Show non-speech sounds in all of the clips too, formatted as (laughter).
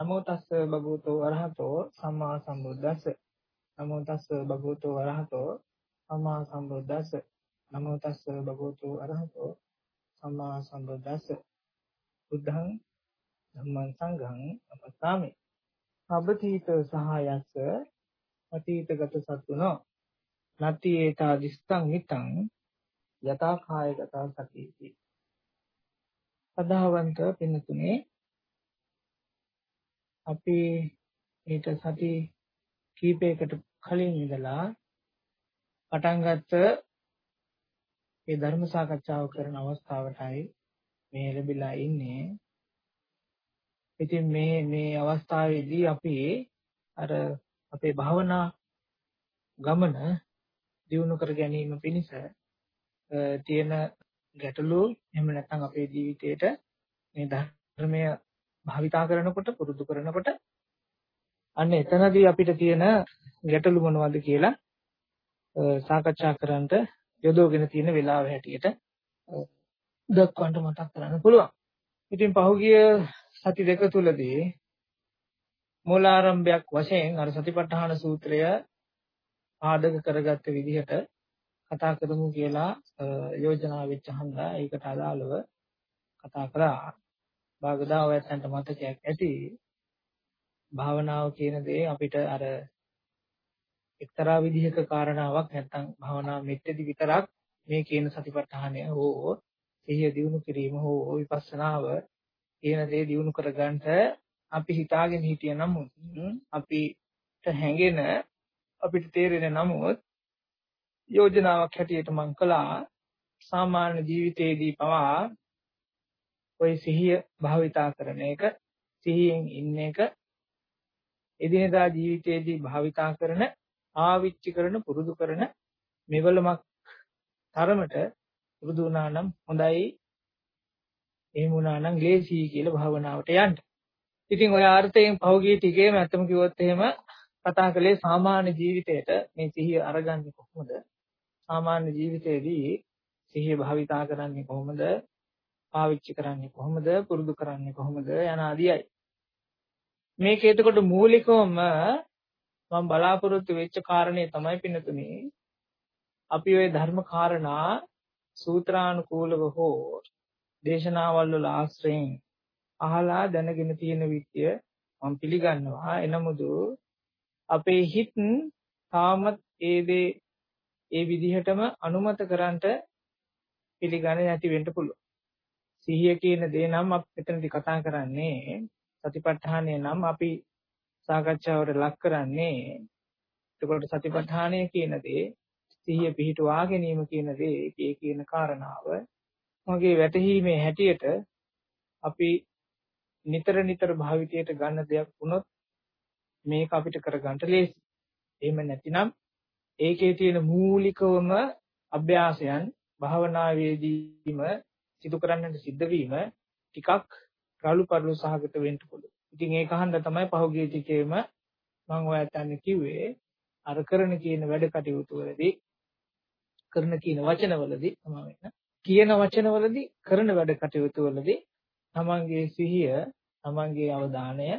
නමෝ තස්ස භගවතෝ අරහතෝ සම්මා සම්බුද්දස්ස. නමෝ තස්ස භගවතෝ අරහතෝ සම්මා සම්බුද්දස්ස. නමෝ තස්ස භගවතෝ අරහතෝ සම්මා සම්බුද්දස්ස. බුද්ධං ධම්මං සංඝං අපස්සාමි අබ්බතීත සහායස්ස අතීතගත සත්තුනෝ නති ඒතා දිස්සං මිතං යතා කායගත සතිති සදාවන්ත පින්තුනේ අපි ඊට සති කීපයකට කලින් ඉඳලා පටන් ගත්ත මේ ධර්ම සාකච්ඡාව කරන අවස්ථාවටයි මේ ලැබිලා ඉන්නේ. ඉතින් මේ මේ අවස්ථාවේදී අපි අර අපේ භාවනා ගමන දියුණු කර ගැනීම පිණිස තියෙන ගැටලු එහෙම නැත්නම් අපේ ජීවිතේට මේ ධර්මය භාවිතා කරනකොට පුරුදු කරනකොට අන්න එතනදී අපිට තියෙන ගැටලු මොනවද කියලා සාකච්ඡා කරන්නට යොදවගෙන තියෙන වෙලාව හැටියට දක්වන්න මතක් කරන්න පුළුවන්. ඉතින් පහුගිය සති දෙක තුලදී මූලාරම්භයක් වශයෙන් අර සතිපට්ඨාන සූත්‍රය ආදක කරගත්ත විදිහට කතා කරමු කියලා යෝජනා වෙච්ච හන්දා ඒකට අදාළව කතා කරා. භාගදාව ඇත්තන්ට මතකයක් ඇති. භාවනාව කියන දේ අපිට අර එක්තරා විදිහක කාරණාවක් නැත්තම් භාවනා මෙත්තේදි විතරක් මේ කියන සතිපට්ඨානය හෝ සිහිය දියුණු කිරීම හෝ විපස්සනාව කියන දේ දියුණු කරගන්න අපි හිතාගෙන හිටිය නමුත් අපිට හැඟෙන අපිට තේරෙන නමුත් යෝජනාවක් හැටියට මම කළා සාමාන්‍ය ජීවිතයේදී පවා ওই සිහිය භාවිතා කරන එක සිහියෙන් ඉන්න එක එදිනෙදා ජීවිතයේදී භාවිතා කරන ආවිච්චි කරන පුරුදු කරන මෙවලමක් තරමට පුරුදු වුණා නම් හොඳයි එහෙම වුණා නම් ලේසියි කියලා භාවනාවට යන්න. ඉතින් ඔය ආර්ථයෙන් පහුගිය ටිකේම ඇත්තම කිව්වොත් එහෙම කතා කළේ සාමාන්‍ය ජීවිතේට මේ සිහිය අරගන්නේ කොහොමද? සාමාන්‍ය ජීවිතේදී සිහිය භාවිතා කරන්නේ කොහොමද? පාවිච්චි කරන්නේ කොහොමද? පුරුදු කරන්නේ කොහොමද? යන ආදියයි. මේක එතකොට මූලිකවම මම බලාපොරොත්තු වෙච්ච කාරණේ තමයි පින්නතුනේ අපි ওই ධර්ම කාරණා සූත්‍රානුකූලව හෝ දේශනාවල් වල ආශ්‍රයෙන් අහලා දැනගෙන තියෙන විත්‍ය මම පිළිගන්නවා එනමුදු අපේ හිත තාමත් ඒ දේ ඒ විදිහටම අනුමත කරන්ට පිළිගන්නේ නැති වෙන්න පුළුවන්. සිහිය කියන දේ නම් අපි මෙතනදී කතා කරන්නේ සතිපට්ඨානය නම් අපි සාකච්ඡාවට ලක් කරන්නේ එතකොට සතිපට්ඨානය කියන දේ සිහිය පිහිටුවා ගැනීම කියන දේ ඒ කියන කාරණාව මගේ වැටහීමේ හැටියට අපි නිතර නිතර භාවිතයට ගන්න දෙයක් වුණොත් මේක අපිට කරගන්න ලේසි. එහෙම නැතිනම් ඒකේ තියෙන මූලිකවම අභ්‍යාසයන් භාවනාවේදීම සිදු කරන්නට සිද්ධ වීම ටිකක් රළු පරළු සහගත වෙන්න පුළුවන්. ඉතින් ඒක හන්ද තමයි පහුගිය ටිකේම මම ඔයයන්ට කිව්වේ අර කරන කියන වැඩ කටයුතු වලදී කරන කියන වචනවලදී තමයි කියන වචනවලදී කරන වැඩ කටයුතු වලදී තමන්ගේ සිහිය තමන්ගේ අවධානය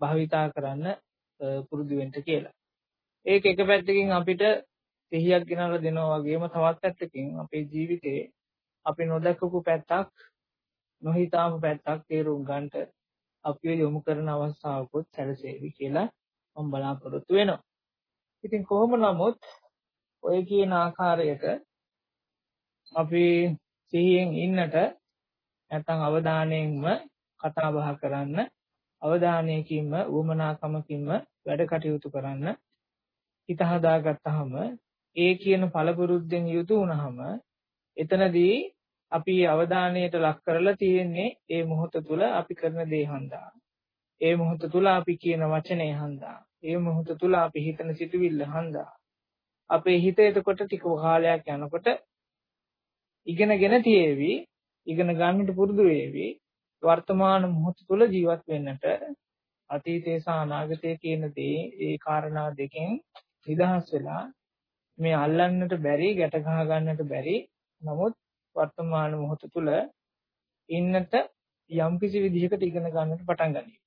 භාවිතා කරන්න පුරුදු වෙන්න කියලා. ඒක එක පැත්තකින් අපිට සිහියක් ගෙනල්ලා දෙනවා වගේම තවත් පැත්තකින් අපේ ජීවිතේ අපි නොදකපු පැත්තක් නොහිතාපු පැත්තක් තේරුම් ගන්නට අපිව යොමු කරන අවස්ථාවකුත් සැලසෙවි කියලා මම බලාපොරොත්තු වෙනවා. ඉතින් කොහොම නමුත් ඔය කියන ආකාරයට අපි සිහියෙන් ඉන්නට නැත්නම් අවධානයෙන්ම කතා බහ කරන්න අවධානයකින්ම උවමනාකමකින්ම වැඩ කටයුතු කරන්න හිත හදාගත්තාම ඒ කියන පළපුරුද්දෙන් යුතු වුණාම එතනදී අපි අවධානයට ලක් කරලා තියෙන්නේ ඒ මොහොත තුල අපි කරන දේ හන්දා. ඒ මොහොත තුල අපි කියන වචනේ හන්දා. ඒ මොහොත තුල අපි හිතන සිතුවිල්ල හන්දා. අපේ හිත එතකොට ටික කාලයක් යනකොට ඉගෙනගෙන තියේවි. ඉගෙන ගන්නට පුරුදු වේවි. වර්තමාන මොහොත තුල ජීවත් වෙන්නට අතීතයේ සහ අනාගතයේ කියන දේ ඒ කාරණා දෙකෙන් නිදහස් වෙලා මේ අල්ලන්නට බැරි ගැට ගහ ගන්නට බැරි නමුත් වර්තමාන මොහොත තුල ඉන්නට යම්කිසි විදිහකට ඉගෙන ගන්නට පටන් ගන්නවා.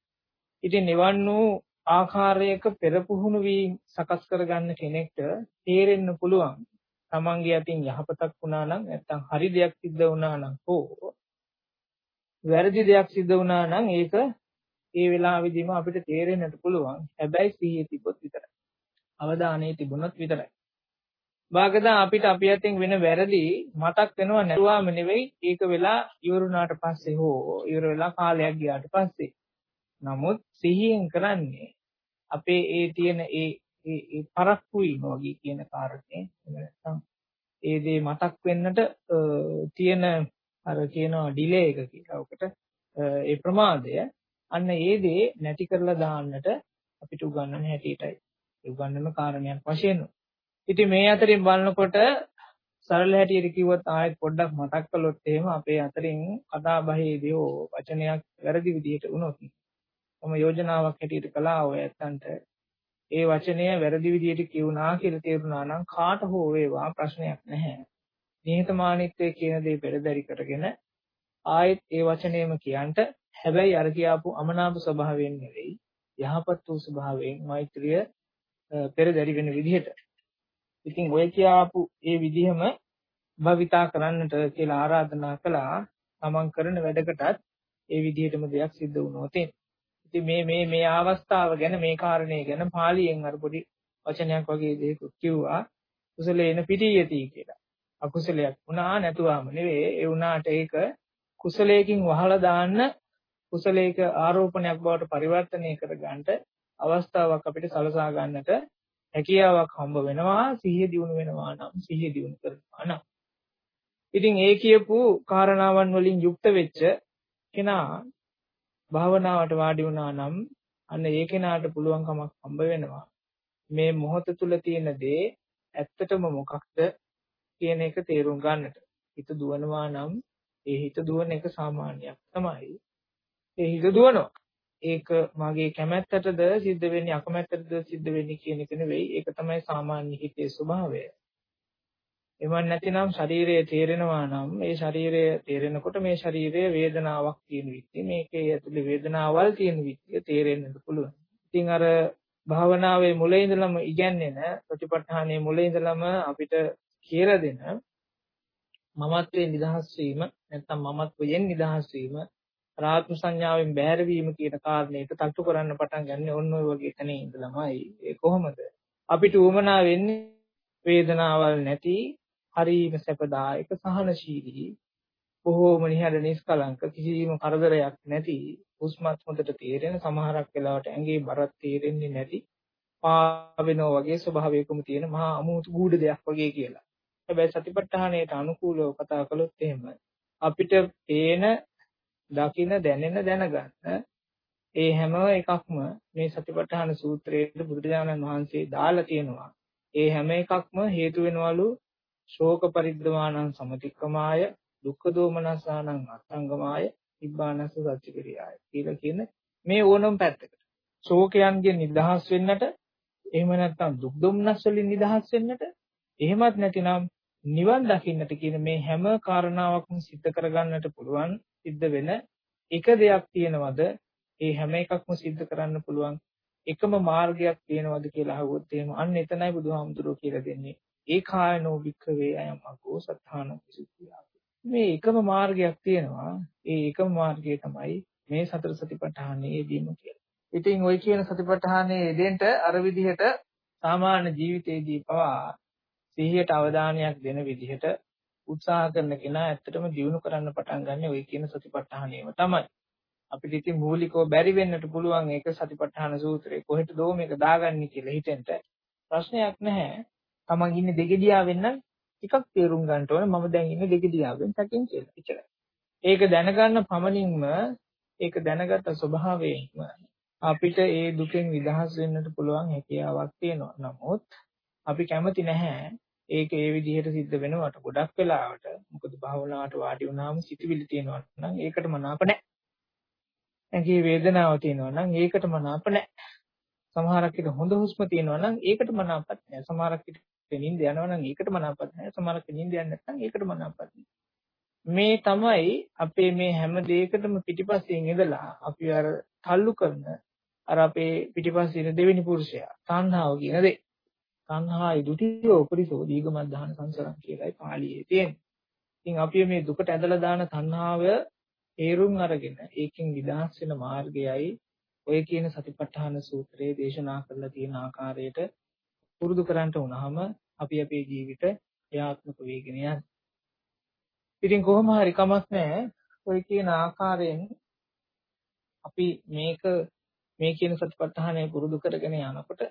ඉතින් නිවන් වූ ආකාරයක පෙරපුහුණු වී සකස් කරගන්න කෙනෙක්ට තේරෙන්න පුළුවන් තමන්ගේ අතින් යහපතක් වුණා නම් නැත්තම් හරි දෙයක් සිද්ධ වුණා නම් හෝ වැරදි දෙයක් සිද්ධ වුණා නම් ඒක ඒ වෙලාවෙදිම අපිට තේරෙන්නට පුළුවන්. හැබැයි සිහිය තිබොත් විතරයි. අවධානය තිබුණොත් විතරයි. භාගදා අපිට අපි අතින් වෙන වැරදි මතක් වෙනව නැතුවම නෙවෙයි ඒක වෙලා ඉවරුණාට පස්සේ හෝ ඉවර වෙලා කාලයක් ගියාට පස්සේ. නමුත් සිහියෙන් කරන්නේ අපේ ඒ තියෙන ඒ ඒ පරක්කු වීම වගේ කියන කාරණේ නැත්නම් ඒ දේ මතක් වෙන්නට තියෙන අර කියනවා ඩිලේ එක කියලා. ඔකට ඒ ප්‍රමාදය අන්න ඒ දේ නැති කරලා දාන්නට අපිට උගන්වන හැටියටයි. උගන්වන කාරණයක් වශයෙන්. ඉතින් මේ අතරින් බලනකොට සරල හැටියට කිව්වොත් ආයෙත් පොඩ්ඩක් මතක් කළොත් එහෙම අපේ අතරින් කතා බහේදී හෝ වචනයක් වැරදි විදිහට වුණොත් මම යෝජනාවක් හැටියට කළා ඔය ඇත්තන්ට ඒ වචනය වැරදි විදිහට කියුණා කියලා තේරුණා නම් කාට හෝ වේවා ප්‍රශ්නයක් නැහැ. නිහතමානීත්වය කියන දේ පෙරදරි කරගෙන ආයෙත් ඒ වචනයම කියන්ට හැබැයි අර කියාපු අමනාප ස්වභාවයෙන් නෙවෙයි යහපත් වූ ස්වභාවයෙන් මෛත්‍රිය පෙරදරි වෙන විදිහට. ඉතින් ඔය කියාපු ඒ විදිහම භවිතා කරන්නට කියලා ආරාධනා කළා. තමන් කරන වැඩකටත් ඒ විදිහටම දෙයක් සිද්ධ වුණොත් ඉතින් මේ මේ මේ අවස්ථාව ගැන මේ කාරණේ ගැන පාලියෙන් අර පොඩි වචනයක් වගේ දෙයක් කිව්වා. කුසලේන පිටියති කියලා. අකුසලයක් වුණා නැතුවම නෙවෙයි ඒ වුණාට ඒක කුසලයකින් වහලා දාන්න කුසලයක ආරෝපණයක් බවට පරිවර්තනය කර ගන්නට අවස්ථාවක් අපිට සලසා ගන්නට හැකියාවක් හම්බ වෙනවා සිහිය දියුණු වෙනවා නම් සිහිය දියුණු කරනවා නම් ඉතින් ඒ කියපු කාරණාවන් වලින් යුක්ත වෙච්ච කෙනා භාවනාවට වාඩි වුණා නම් අන්න ඒ කෙනාට පුළුවන්කමක් හම්බ වෙනවා මේ මොහොත තුල තියෙන දේ ඇත්තටම මොකක්ද කියන එක තේරුම් ගන්නට. හිත දුවනවා නම් ඒ හිත දුවන එක සාමාන්‍යයක් තමයි. ඒ හිත දුවනවා. ඒක මගේ කැමැත්තටද සිද්ධ වෙන්නේ අකමැත්තටද සිද්ධ වෙන්නේ කියන එක නෙවෙයි. ඒක තමයි සාමාන්‍ය හිතේ ස්වභාවය. එවන් නැතිනම් ශරීරය තේරෙනවා නම් මේ ශරීරය තේරෙනකොට මේ ශරීරයේ වේදනාවක් තියෙන විදිහ මේකේ ඇතුලේ වේදනාවල් තියෙන විදිහ තේරෙන්නත් පුළුවන්. ඉතින් අර භාවනාවේ මුලින් ඉඳලම ඉගැන්වෙන ප්‍රතිපත්තහනේ මුලින් ඉඳලම අපිට කියලා දෙන මමත්වයෙන් නිදහස් වීම නැත්නම් මමත්වයෙන් නිදහස් වීම රාත්ම සංඥාවෙන් බැහැර වීම කියන කාරණේට තට්ටු කරන්න පටන් ගන්න ඕන ඔය වගේ තැනේ ඉඳලාමයි ඒ කොහොමද අපිට උවමනා වෙන්නේ වේදනාවල් නැති හරීම සැපදායක සහනශීලී බොහෝම නිහඬ නිස්කලංක කිසිම කරදරයක් නැති හුස්මත් හොඳට තේරෙන සමහරක් වෙලාවට ඇඟේ බරක් තේරෙන්නේ නැති පාවෙනෝ වගේ ස්වභාවයකම තියෙන මහා අමුතු ගුඩ දෙයක් වගේ කියලා. හැබැයි සතිපට්ඨානයට අනුකූලව කතා කළොත් එහෙම අපිට පේන දකින දැනෙන දැනගන්න ඒ හැම එකක්ම මේ සතිපට්ඨාන සූත්‍රයේ බුදුරජාණන් වහන්සේ දාලා තියෙනවා. ඒ හැම එකක්ම හේතු වෙනවලු ශෝක පරිද්දවාණං සමතික්කමාය දුක්ඛ දෝමනසානං අත්ංගමාය නිබ්බානස සත්‍චිකිරියාය කියලා කියන මේ ඕනම පැත්තකට. ශෝකයන්ගෙන් නිදහස් වෙන්නට එහෙම නැත්නම් දුක් දුම්නස් වලින් නිදහස් වෙන්නට එහෙමත් නැතිනම් නිවන් දකින්නට කියන මේ හැම කාරණාවක්ම සිද්ධ කරගන්නට පුළුවන් සිද්ධ වෙන එක දෙයක් තියෙනවද? ඒ හැම එකක්ම සිද්ධ කරන්න පුළුවන් එකම මාර්ගයක් තියෙනවද කියලා අහුවොත් එහෙම අන්න එතනයි බුදුහාමුදුරුවෝ කියලා දෙන්නේ. ඒ කායනෝ වික්ඛවේ අයම් අකෝ සත්තාන විසුද්ධිය. මේ එකම මාර්ගයක් තියෙනවා. ඒ එකම මාර්ගය තමයි මේ සතර සතිපට්ඨානයේ යෙදීම කියලා. ඉතින් ওই කියන සතිපට්ඨානයේ යෙදෙන්න අර විදිහට සාමාන්‍ය ජීවිතයේදී පවා සිහියට අවධානයක් දෙන විදිහට උත්සාහ කරන කෙනා ඇත්තටම දියුණු කරන්න පටන් ගන්න ওই කියන සතිපට්ඨානයම තමයි. අපිට ඉතින් මූලිකව බැරි වෙන්නට පුළුවන් ඒක සතිපට්ඨාන සූත්‍රයේ කොහෙට දෝ මේක දාගන්නේ කියලා හිතෙන්න ප්‍රශ්නයක් නැහැ. තමන් ඉන්නේ දෙගිඩියාවෙන් නම් ටිකක් තේරුම් ගන්න ඕනේ මම දැන් ඉන්නේ දෙගිඩියාවෙන් තකින් කියලා. එච්චරයි. ඒක දැනගන්න පමණින්ම ඒක දැනගත ස්වභාවයෙන්ම අපිට ඒ දුකෙන් නිදහස් වෙන්නට පුළුවන් හැකියාවක් තියෙනවා. නමුත් අපි කැමති නැහැ ඒක ඒ විදිහට සිද්ධ වෙනවට ගොඩක් වෙලාවට මොකද භාවනාවට වාඩි වුණාම සිතුවිලි තියෙනවා නම් ඒකට මනාප නැහැ. ඇඟේ වේදනාවක් තියෙනවා නම් ඒකට මනාප නැහැ. සමහරක් විට හොඳ හුස්ම තියෙනවා නම් ඒකට මනාපත් නැහැ. සමහරක් විට නිින්ද යනවා නම් ඒකට මනාපත් නැහැ. සමහරක් නිින්ද යන්නේ නැත්නම් ඒකට මනාපත් නැහැ. මේ තමයි අපේ මේ හැම දෙයකටම පිටිපස්සෙන් ඉඳලා අපි අර තල්ලු කරන අර අපේ පිටිපස්සේ ඉන්න දෙවෙනි පුරුෂයා තණ්හාව කියන දේ. තණ්හායි දුතිය උපරිසෝ දීගමද්ධාන සංසරම් කියලායි පාළියේ තියෙන්නේ. ඉතින් අපි මේ දුකට ඇදලා දාන තණ්හාව තේරුම් අරගෙන ඒකෙන් නිදහස් වෙන මාර්ගයයි ඔය කියන සතිපට්ඨාන සූත්‍රයේ දේශනා කරලා තියෙන ආකාරයට පුරුදු කරන්ට වුණාම අපි අපේ ජීවිත ක්‍රියාත්මක වෙගෙන යනවා. ඉතින් කොහොම හරි කමක් නැහැ. ඔය කියන ආකාරයෙන් අපි මේක මේ කියන සතිපට්ඨානය පුරුදු කරගෙන යනකොට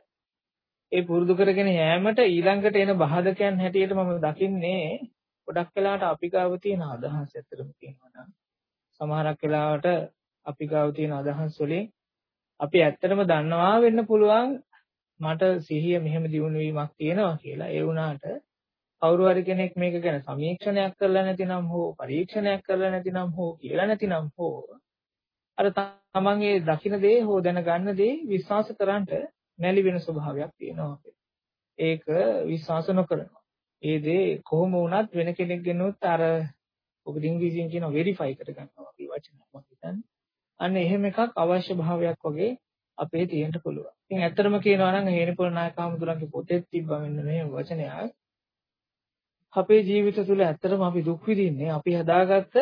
ඒ පුරුදු කරගෙන යෑමට ඊළඟට එන බාධකයන් හැටියට මම දකින්නේ ගොඩක් වෙලාවට අපි ගාව තියෙන අදහස් ඇත්තටම කියනවා නම් සමහරක් වෙලාවට අපි ගාව තියෙන අදහස් වලින් අපි ඇත්තටම දන්නවා වෙන්න පුළුවන් මට සිහිය මෙහෙම දියුණු වීමක් තියෙනවා කියලා. ඒ වුණාට කවුරු හරි කෙනෙක් මේක ගැන සමීක්ෂණයක් කරලා නැතිනම් හෝ පරීක්ෂණයක් කරලා නැතිනම් හෝ කියලා නැතිනම් හෝ අර තමන්ගේ දකින්න දේ හෝ දැනගන්න දේ විශ්වාස කරන්නට නැලි වෙන ස්වභාවයක් තියෙනවා ඒක විශ්වාස නොකරනවා. ඒ දේ කොහොම වුණත් වෙන කෙනෙක්ගෙනුත් අර ඔබ ඉංග්‍රීසියෙන් කියන වෙරිෆයි කරගන්නවා වගේ වචනයක් මම හිතන්නේ. අන්න එහෙම එකක් අවශ්‍ය භාවයක් වගේ අපේ තියෙන්න පුළුවන්. ඉතින් ඇත්තටම කියනවා නම් හේනිපොළ නායකහමුදුරන්ගේ පොතේ තිබ්බා මෙන්න මේ වචනයක්. අපේ ජීවිත තුළ ඇත්තටම අපි දුක් විඳින්නේ අපි හදාගත්ත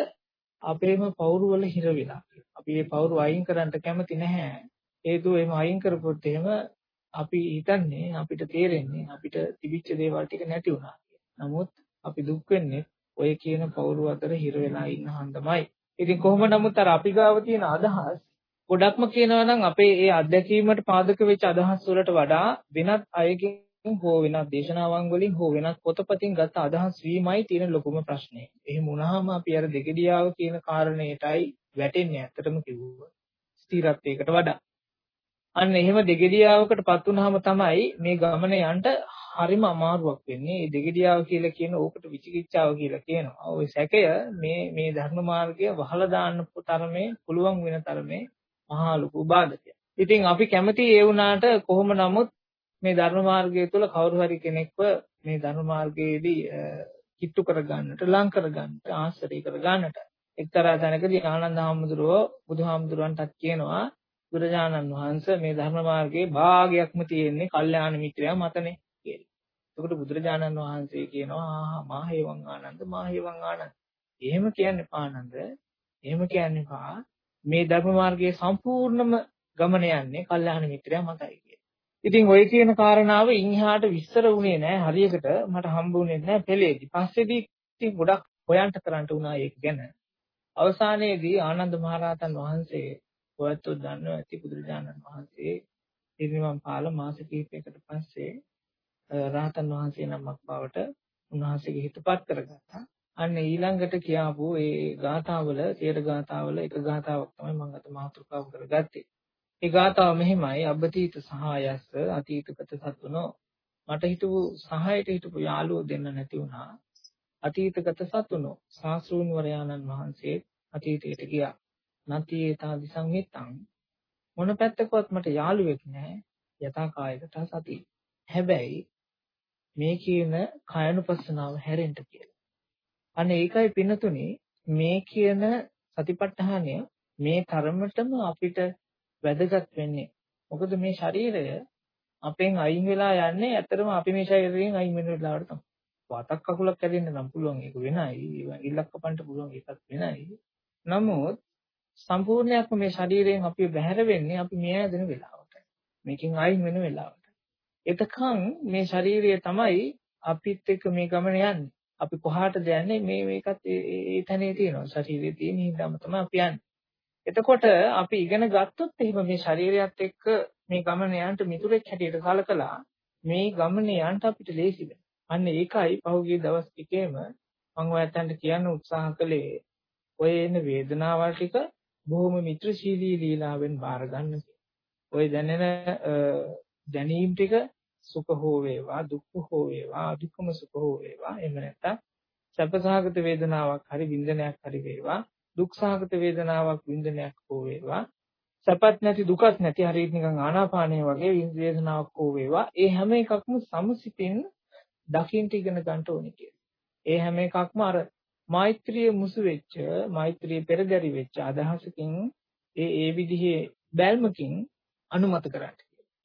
අපේම පවුරු වල හිර වෙලා. අපි මේ පවුරු අයින් කරන්න කැමති නැහැ. හේතුව එහෙම අයින් කරපොත් එහෙම අපි හිතන්නේ අපිට තේරෙන්නේ අපිට තිබිච්ච දේවල් ටික නැති වුණා නමුත් අපි දුක් වෙන්නේ ඔය කියන පවුරු අතර හිර වෙලා ඉන්න හන්දමයි. ඉතින් කොහොම නමුත් අර අපි ගාව තියෙන අදහස් ගොඩක්ම කියනවා නම් අපේ ඒ අත්දැකීමට පාදක වෙච්ච අදහස් වලට වඩා වෙනත් අයකින් හෝ වෙනත් දේශනාවන් වලින් හෝ වෙනත් පොතපතින් ගත්ත අදහස් වීමයි තියෙන ලොකුම ප්‍රශ්නේ. එහෙම වුණාම අපි අර දෙකඩියාව කියන කාරණේටයි වැටෙන්නේ ඇත්තටම කිව්වොත්. ස්ථිරත්වයකට වඩා. අන්න එහෙම දෙගිඩියාවකටපත් වුනහම තමයි මේ ගමන යන්න හරිම අමාරුවක් වෙන්නේ. මේ දෙගිඩියාව කියලා කියන ඕකට විචිකිච්ඡාව කියලා කියනවා. ওই සැකය මේ මේ ධර්ම මාර්ගය වහලා දාන්න තරමේ පුළුවන් වෙන තරමේ මහා ලොකු බාධකයක්. ඉතින් අපි කැමති ඒ වුණාට කොහොම නමුත් මේ ධර්ම මාර්ගය තුළ කවුරු හරි කෙනෙක්ව මේ ධර්ම මාර්ගයේදී කිට්ටු කරගන්නට, ලං කරගන්නට, ආශ්‍රය කරගන්නට එක්තරා තැනකදී ආනන්ද හාමුදුරුවෝ බුදුහාමුදුරන්ටත් කියනවා බුදුරජාණන් වහන්සේ මේ ධර්ම මාර්ගයේ භාගයක්ම තියෙන්නේ කල්යාණ මිත්‍රයා මතනේ කියලා. එතකොට බුදුරජාණන් වහන්සේ කියනවා ආහා මා හේවං ආනන්ද මා හේවං ආනන්ද. එහෙම කියන්නේ පානන්ද. එහෙම කියන්නේ පා මේ ධර්ම මාර්ගයේ සම්පූර්ණම ගමන යන්නේ කල්යාණ මිත්‍රයා මතයි කියලා. ඉතින් ওই කියන කාරණාව ඉන්හාට විස්තර වුණේ නැහැ හරියකට මට හම්බ වුණේ නැහැ පෙළේදී. පස්සේදී ඉතින් ගොඩක් හොයන්ට කරන්න වුණා ඒක ගැන. අවසානයේදී ආනන්ද මහරහතන් වහන්සේ ඔයත් දන්නවා ඇති බුදුරජාණන් වහන්සේ පිරිනිවන් පාල මාස කිහිපයකට පස්සේ රහතන් වහන්සේ නමක් බවට උන්වහන්සේගේ හිතපත් කරගත්තා. අන්න ඊළඟට කියාපු ඒ ගාථාවල තේර ගාථාවල එක ගාථාවක් තමයි මම අද මාතෘකාව කරගත්තේ. ඒ ගාථාව මෙහිමයි අබ්බතීත සහායස්ස අතීතගත සතුනෝ මට හිතපු සහායට හිටපු යාළුවෝ දෙන්න නැති වුණා. අතීතගත සතුනෝ සාස්ෘණ වරයාණන් වහන්සේ අතීතයට ගියා. නති ඒතා දිසංවිතං මොන පැත්තකවත් මට යාළුවෙක් නැහැ යථා කායකට සති. හැබැයි මේ කියන කායනුපස්සනාව හැරෙන්න කියලා. අන්න ඒකයි පින්නතුනේ මේ කියන සතිපට්ඨානය මේ තරමටම අපිට වැදගත් වෙන්නේ. මොකද මේ ශරීරය අපෙන් අයින් වෙලා යන්නේ ඇත්තටම අපි මේ ශරීරයෙන් අයින් වෙන වෙලාවට තමයි. වතක් කකුලක් කැඩෙන්න නම් පුළුවන් ඒක වෙනයි. ඉල්ලක් කපන්න පුළුවන් ඒකත් වෙනයි. නමුත් සම්පූර්ණයක්ම මේ ශරීරයෙන් අපි බැහැර වෙන්නේ අපි මේ ඇදෙන වෙලාවට. මේකෙන් අයින් වෙන වෙලාවට. එතකන් මේ ශරීරය තමයි අපිත් එක්ක මේ ගමන යන්නේ. අපි කොහාටද යන්නේ මේ මේකත් ඒ තැනේ තියෙනවා. ශරීරයේ තියෙන හිඳම තමයි අපි යන්නේ. එතකොට අපි ඉගෙන ගත්තොත් එහෙම මේ ශරීරයත් එක්ක මේ ගමන යන්න මිතුරෙක් හැටියට කලකලා මේ ගමන යන්න අපිට ලේසි වෙනවා. අන්න ඒකයි පහුගිය දවස් ටිකේම මම ඔයයන්ට කියන්න උත්සාහ කළේ ඔය එන වේදනාවල් ටික බොහොම මිත්‍රශීලී ලීලාවෙන් බාර ගන්න ඔය දැනෙන දැනීම් ටික සුඛ හෝ වේවා දුක් හෝ වේවා අදුක්කම සුඛ හෝ වේවා එහෙම නැත්නම් සැපසහගත වේදනාවක් හරි විඳනයක් හරි වේවා දුක්සහගත වේදනාවක් විඳනයක් හෝ වේවා සැපත් නැති දුකත් නැති හරියට නිකන් ආනාපානය වගේ වේදනාවක් හෝ වේවා ඒ හැම එකක්ම සමසිතින් දකින්න ඉගෙන ගන්න ඕනේ කියලා. ඒ හැම එකක්ම අර මෛත්‍රිය මුසු වෙච්ච මෛත්‍රිය පෙරදරි වෙච්ච අදහසකින් ඒ ඒ විදිහේ බැල්මකින් අනුමත කරන්න.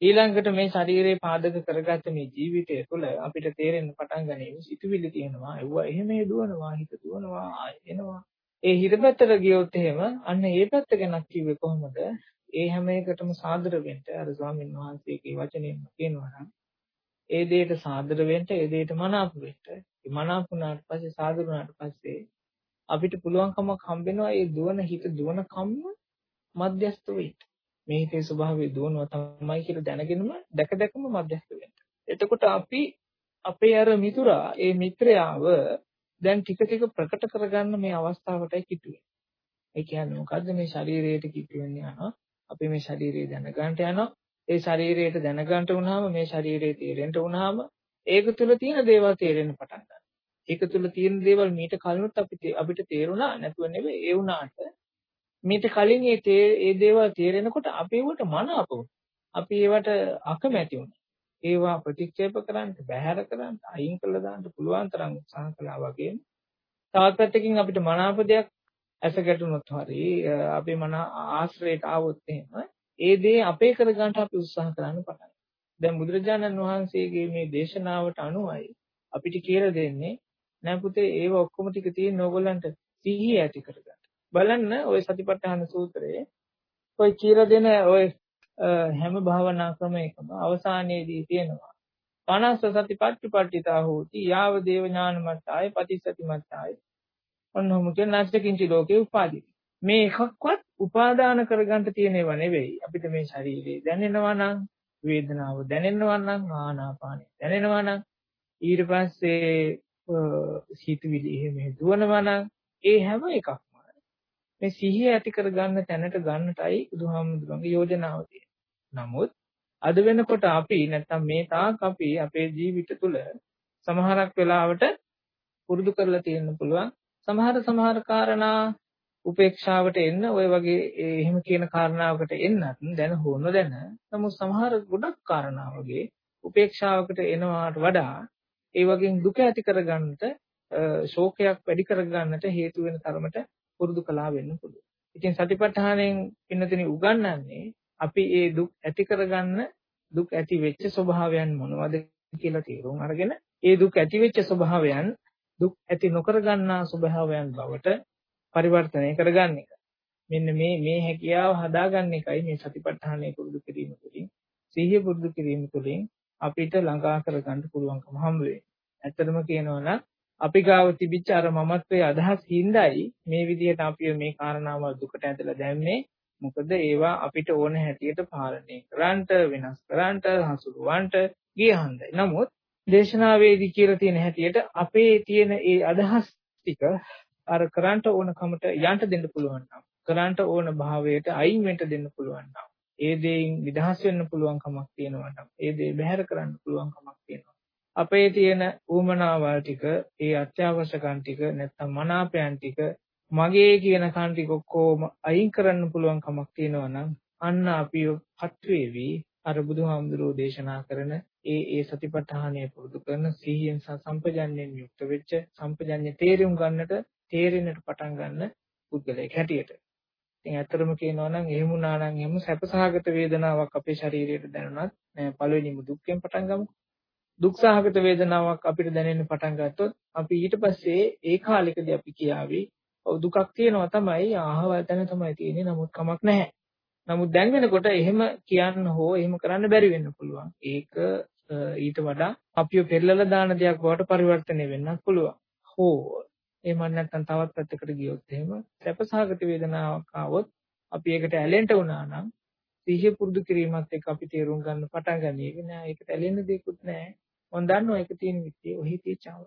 ඊළඟට මේ ශරීරේ පාදක කරගත්ත මේ ජීවිතය තුළ අපිට තේරෙන්න පටන් ගන්නේ සිතුවිලි තියෙනවා. ඒවා එහෙම දුවනවා, හිත දුවනවා, එනවා. ඒ හිත පැත්තට ගියොත් එහෙම අන්න ඒ පැත්ත ගැන කිව්වේ කොහොමද? ඒ හැම එකටම සාදර වෙන්න අර ස්වාමීන් වහන්සේගේ වචනයෙන් කියනවා නම් ඒ දෙයට සාදර වෙන්න, ඒ දෙයට මනාප වෙන්න. ඒ මනාප වුණාට පස්සේ සාදර වුණාට පස්සේ අපිට පුළුවන්කමක් හම්බෙනවා ඒ දුවන හිත දුවන කම්ම මධ්‍යස්ත වෙන්න. මේ හිතේ ස්වභාවය දුවනවා තමයි කියලා දැනගෙනම දැක දැකම මධ්‍යස්ත වෙන්න. එතකොට අපි අපේ අර මිතුරා, ඒ මිත්‍රයාව දැන් ටික ටික ප්‍රකට කරගන්න මේ අවස්ථාවටයි කිට්ටුවේ. ඒ කියන්නේ මොකද්ද මේ ශරීරයට කිට්ටු වෙන්නේ යනවා. අපි මේ ශරීරය දැනගන්නට යනවා. ඒ ශරීරයට දැනගන්නට වුණාම මේ ශරීරයේ තේරෙන්න වුණාම ඒක තුල තියෙන දේවල් තේරෙන්න පටන් ගන්නවා. ඒක තුල තියෙන දේවල් මීට කලිනුත් අපිට අපිට තේරුණා නැතුව නෙවෙයි ඒ වුණාට මීට කලින් ඒ ඒ දේවල් තේරෙනකොට අපේ වට මන අපව. අපි ඒවට අකමැති වුණා. ඒවා ප්‍රතික්ෂේප කරන්න, බැහැර කරන්න, අයින් කළා දාන්න පුළුවන් තරම් උත්සාහ කළා වගේම තවත් පැත්තකින් අපිට මනාප දෙයක් ඇස ගැටුනොත් හරි අපේ මන ආශ්‍රයයට ආවොත් එහෙම ඒ දේ අපේ කරගන්න අපි උත්සාහ කරන්න පටන් දැන් බුදුරජාණන් වහන්සේගේ මේ දේශනාවට අනුවයි අපිට කියලා දෙන්නේ නෑ පුතේ ඒව ඔක්කොම ටික තියෙන ඕගොල්ලන්ට සිහිය ඇති කරගන්න. බලන්න ওই සතිපට්ඨාන සූත්‍රයේ ඔය කියලා දෙන ඔය හැම භාවනා ක්‍රමයකම අවසානයේදී තියෙනවා. පනස්ස සතිපට්ඨිපට්ඨිතා හෝති යාව දේව ඥාන මත්තාය පටිසති මත්තාය ඔන්නෝම කියන නැස්තකින්චි ලෝකේ උපාදී. මේ එකක්වත් උපාදාන කරගන්න තියෙන ඒවා නෙවෙයි. අපිට මේ ශරීරේ දැනෙනවා නම් වේදනාව දැනෙනවා නම් ආනාපානෙ දැනෙනවා නම් ඊට පස්සේ හිතවිලි එහෙම දුවනවා නම් ඒ හැම එකක්ම මේ සිහිය ඇති කරගන්න තැනට ගන්නටයි බුදුහාමුදුරන්ගේ යෝජනාව නමුත් අද වෙනකොට අපි නැත්තම් මේ තාක් අපි අපේ ජීවිත තුළ සමහරක් වෙලාවට පුරුදු කරලා තියෙන්න පුළුවන්. සමහර සමහර කාරණා උපේක්ෂාවට එන්න ඔය වගේ එහෙම කියන කාරණාවකට එන්නත් දැන හෝ නොදැන. නමුත් සමහර ගොඩක් කාරණා වගේ උපේක්ෂාවකට එනවාට වඩා ඒ වගේ දුක ඇති කරගන්නට ශෝකයක් වැඩි කරගන්නට හේතු වෙන තරමට පුරුදු කළා වෙන්න පුළුවන්. ඉතින් සතිපට්ඨානයෙන් පින්නතනි උගන්වන්නේ අපි ඒ දුක් ඇති කරගන්න දුක් ඇති වෙච්ච ස්වභාවයන් මොනවද කියලා තේරුම් අරගෙන ඒ දුක් ඇති වෙච්ච ස්වභාවයන් දුක් ඇති නොකර ගන්නා ස්වභාවයන් බවට පරිවර්තනය කරගන්න එක. මෙන්න මේ මේ හැකියාව හදාගන්න එකයි මේ සතිපට්ඨානය පුරුදු කිරීම තුළින් සිහිය පුරුදු කිරීම තුළින් අපිට ළඟා කරගන්න පුළුවන්කම හම්බ වෙන්නේ. ඇත්තටම කියනවා නම් අපි ගාව තිබිච්ච අර මමත්වයේ අදහස් හිඳයි මේ විදිහට අපි මේ කාරණාවල් දුකට ඇදලා දැම්මේ මොකද ඒවා අපිට ඕන හැටියට පාලනය කරන්නට වෙනස් කරන්නට හසුරුවන්නට ගිය හන්දයි. නමුත් දේශනාවේදී කියලා තියෙන හැටියට අපේ තියෙන ඒ අදහස් ටික අර කරන්ට ඕන කමට යන්න දෙන්න පුළුවන් නම් කරන්ට ඕන භාවයට අයින් වෙන්න දෙන්න පුළුවන් නම් ඒ දේයින් නිදහස් වෙන්න පුළුවන් කමක් තියෙනවා නම් ඒ දේ බැහැර කරන්න පුළුවන් කමක් තියෙනවා අපේ තියෙන ඌමනාවල් ටික ඒ අත්‍යවශ්‍ය කන් ටික නැත්තම් මනාපයන් ටික මගේ කියන කන් ටික ඔක්කොම අයින් කරන්න පුළුවන් කමක් තියෙනවා නම් අන්න අපිව පත් වේවි අර බුදුහාමුදුරෝ දේශනා කරන ඒ ඒ සතිපට්ඨානය පුරුදු කරන සිහියෙන් සහ සම්පජන්යෙන් යුක්ත වෙච්ච සම්පජන්‍ය තේරුම් ගන්නට තේරෙන්නට පටන් ගන්න පුද්ගලයෙක් හැටියට. ඉතින් ඇත්තටම කියනවා නම් එහෙම වුණා නම් එහෙම සැපසහගත වේදනාවක් අපේ ශරීරයට දැනුණත් පළවෙනිම දුක්ෙන් පටන් ගමු. දුක්සහගත වේදනාවක් අපිට දැනෙන්න පටන් ගත්තොත් අපි ඊට පස්සේ ඒ කාලෙකදී අපි කියාවි ඔව් දුකක් තියෙනවා තමයි ආහවල් තැන තමයි තියෙන්නේ නමුත් කමක් නැහැ. නමුත් දැන් වෙනකොට එහෙම කියන්න හෝ එහෙම කරන්න බැරි වෙන්න පුළුවන්. ඒක ඊට වඩා අපිව පෙරලලා දාන දෙයක් බවට පරිවර්තනය වෙන්නත් පුළුවන්. හෝ එහෙම නැත්නම් තවත් පැත්තකට ගියොත් එහෙම සැපසහගත වේදනාවක් ආවොත් අපි ඒකට ඇලෙන්න වුණා නම් සිහිය පුරුදු කිරීමත් එක්ක අපි තේරුම් ගන්න පටන් ගන්නේ නෑ ඒකට ඇලෙන්න දෙයක්වත් නෑ. මම දන්නවා ඒක තියෙන විදිය ඔහි තියෙචාව.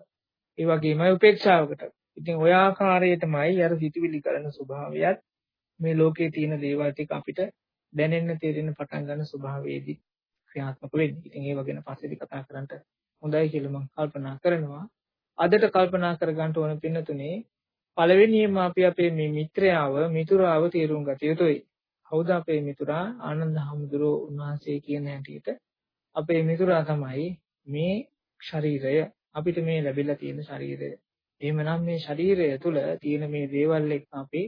ඒ වගේමයි උපේක්ෂාවකට. ඉතින් ඔය ආකාරයටමයි අර හිතවිලි කරන ස්වභාවයත් මේ ලෝකේ තියෙන දේවල් ටික අපිට දැනෙන්න තේරෙන්න පටන් ගන්න ස්වභාවයේදී ක්‍රියාත්මක වෙන්නේ. ඉතින් ඒව ගැන පස්සේදී කතා කරන්න හොඳයි කියලා මම කල්පනා කරනවා. අදට කල්පනා කරගන්න ඕන පින්නතුනේ පළවෙනියෙන්ම අපි අපේ මේ මිත්‍රයාව මිතුරාව තේරුම් ගත යුතුයි. කවුද අපේ මිතුරා? ආනන්ද හැමදුරෝ උන්වහන්සේ කියන හැටියට අපේ මිතුරා තමයි මේ ශරීරය. අපිට මේ ලැබිලා තියෙන ශරීරය. එහෙමනම් මේ ශරීරය තුළ තියෙන මේ දේවල් එක්ක අපේ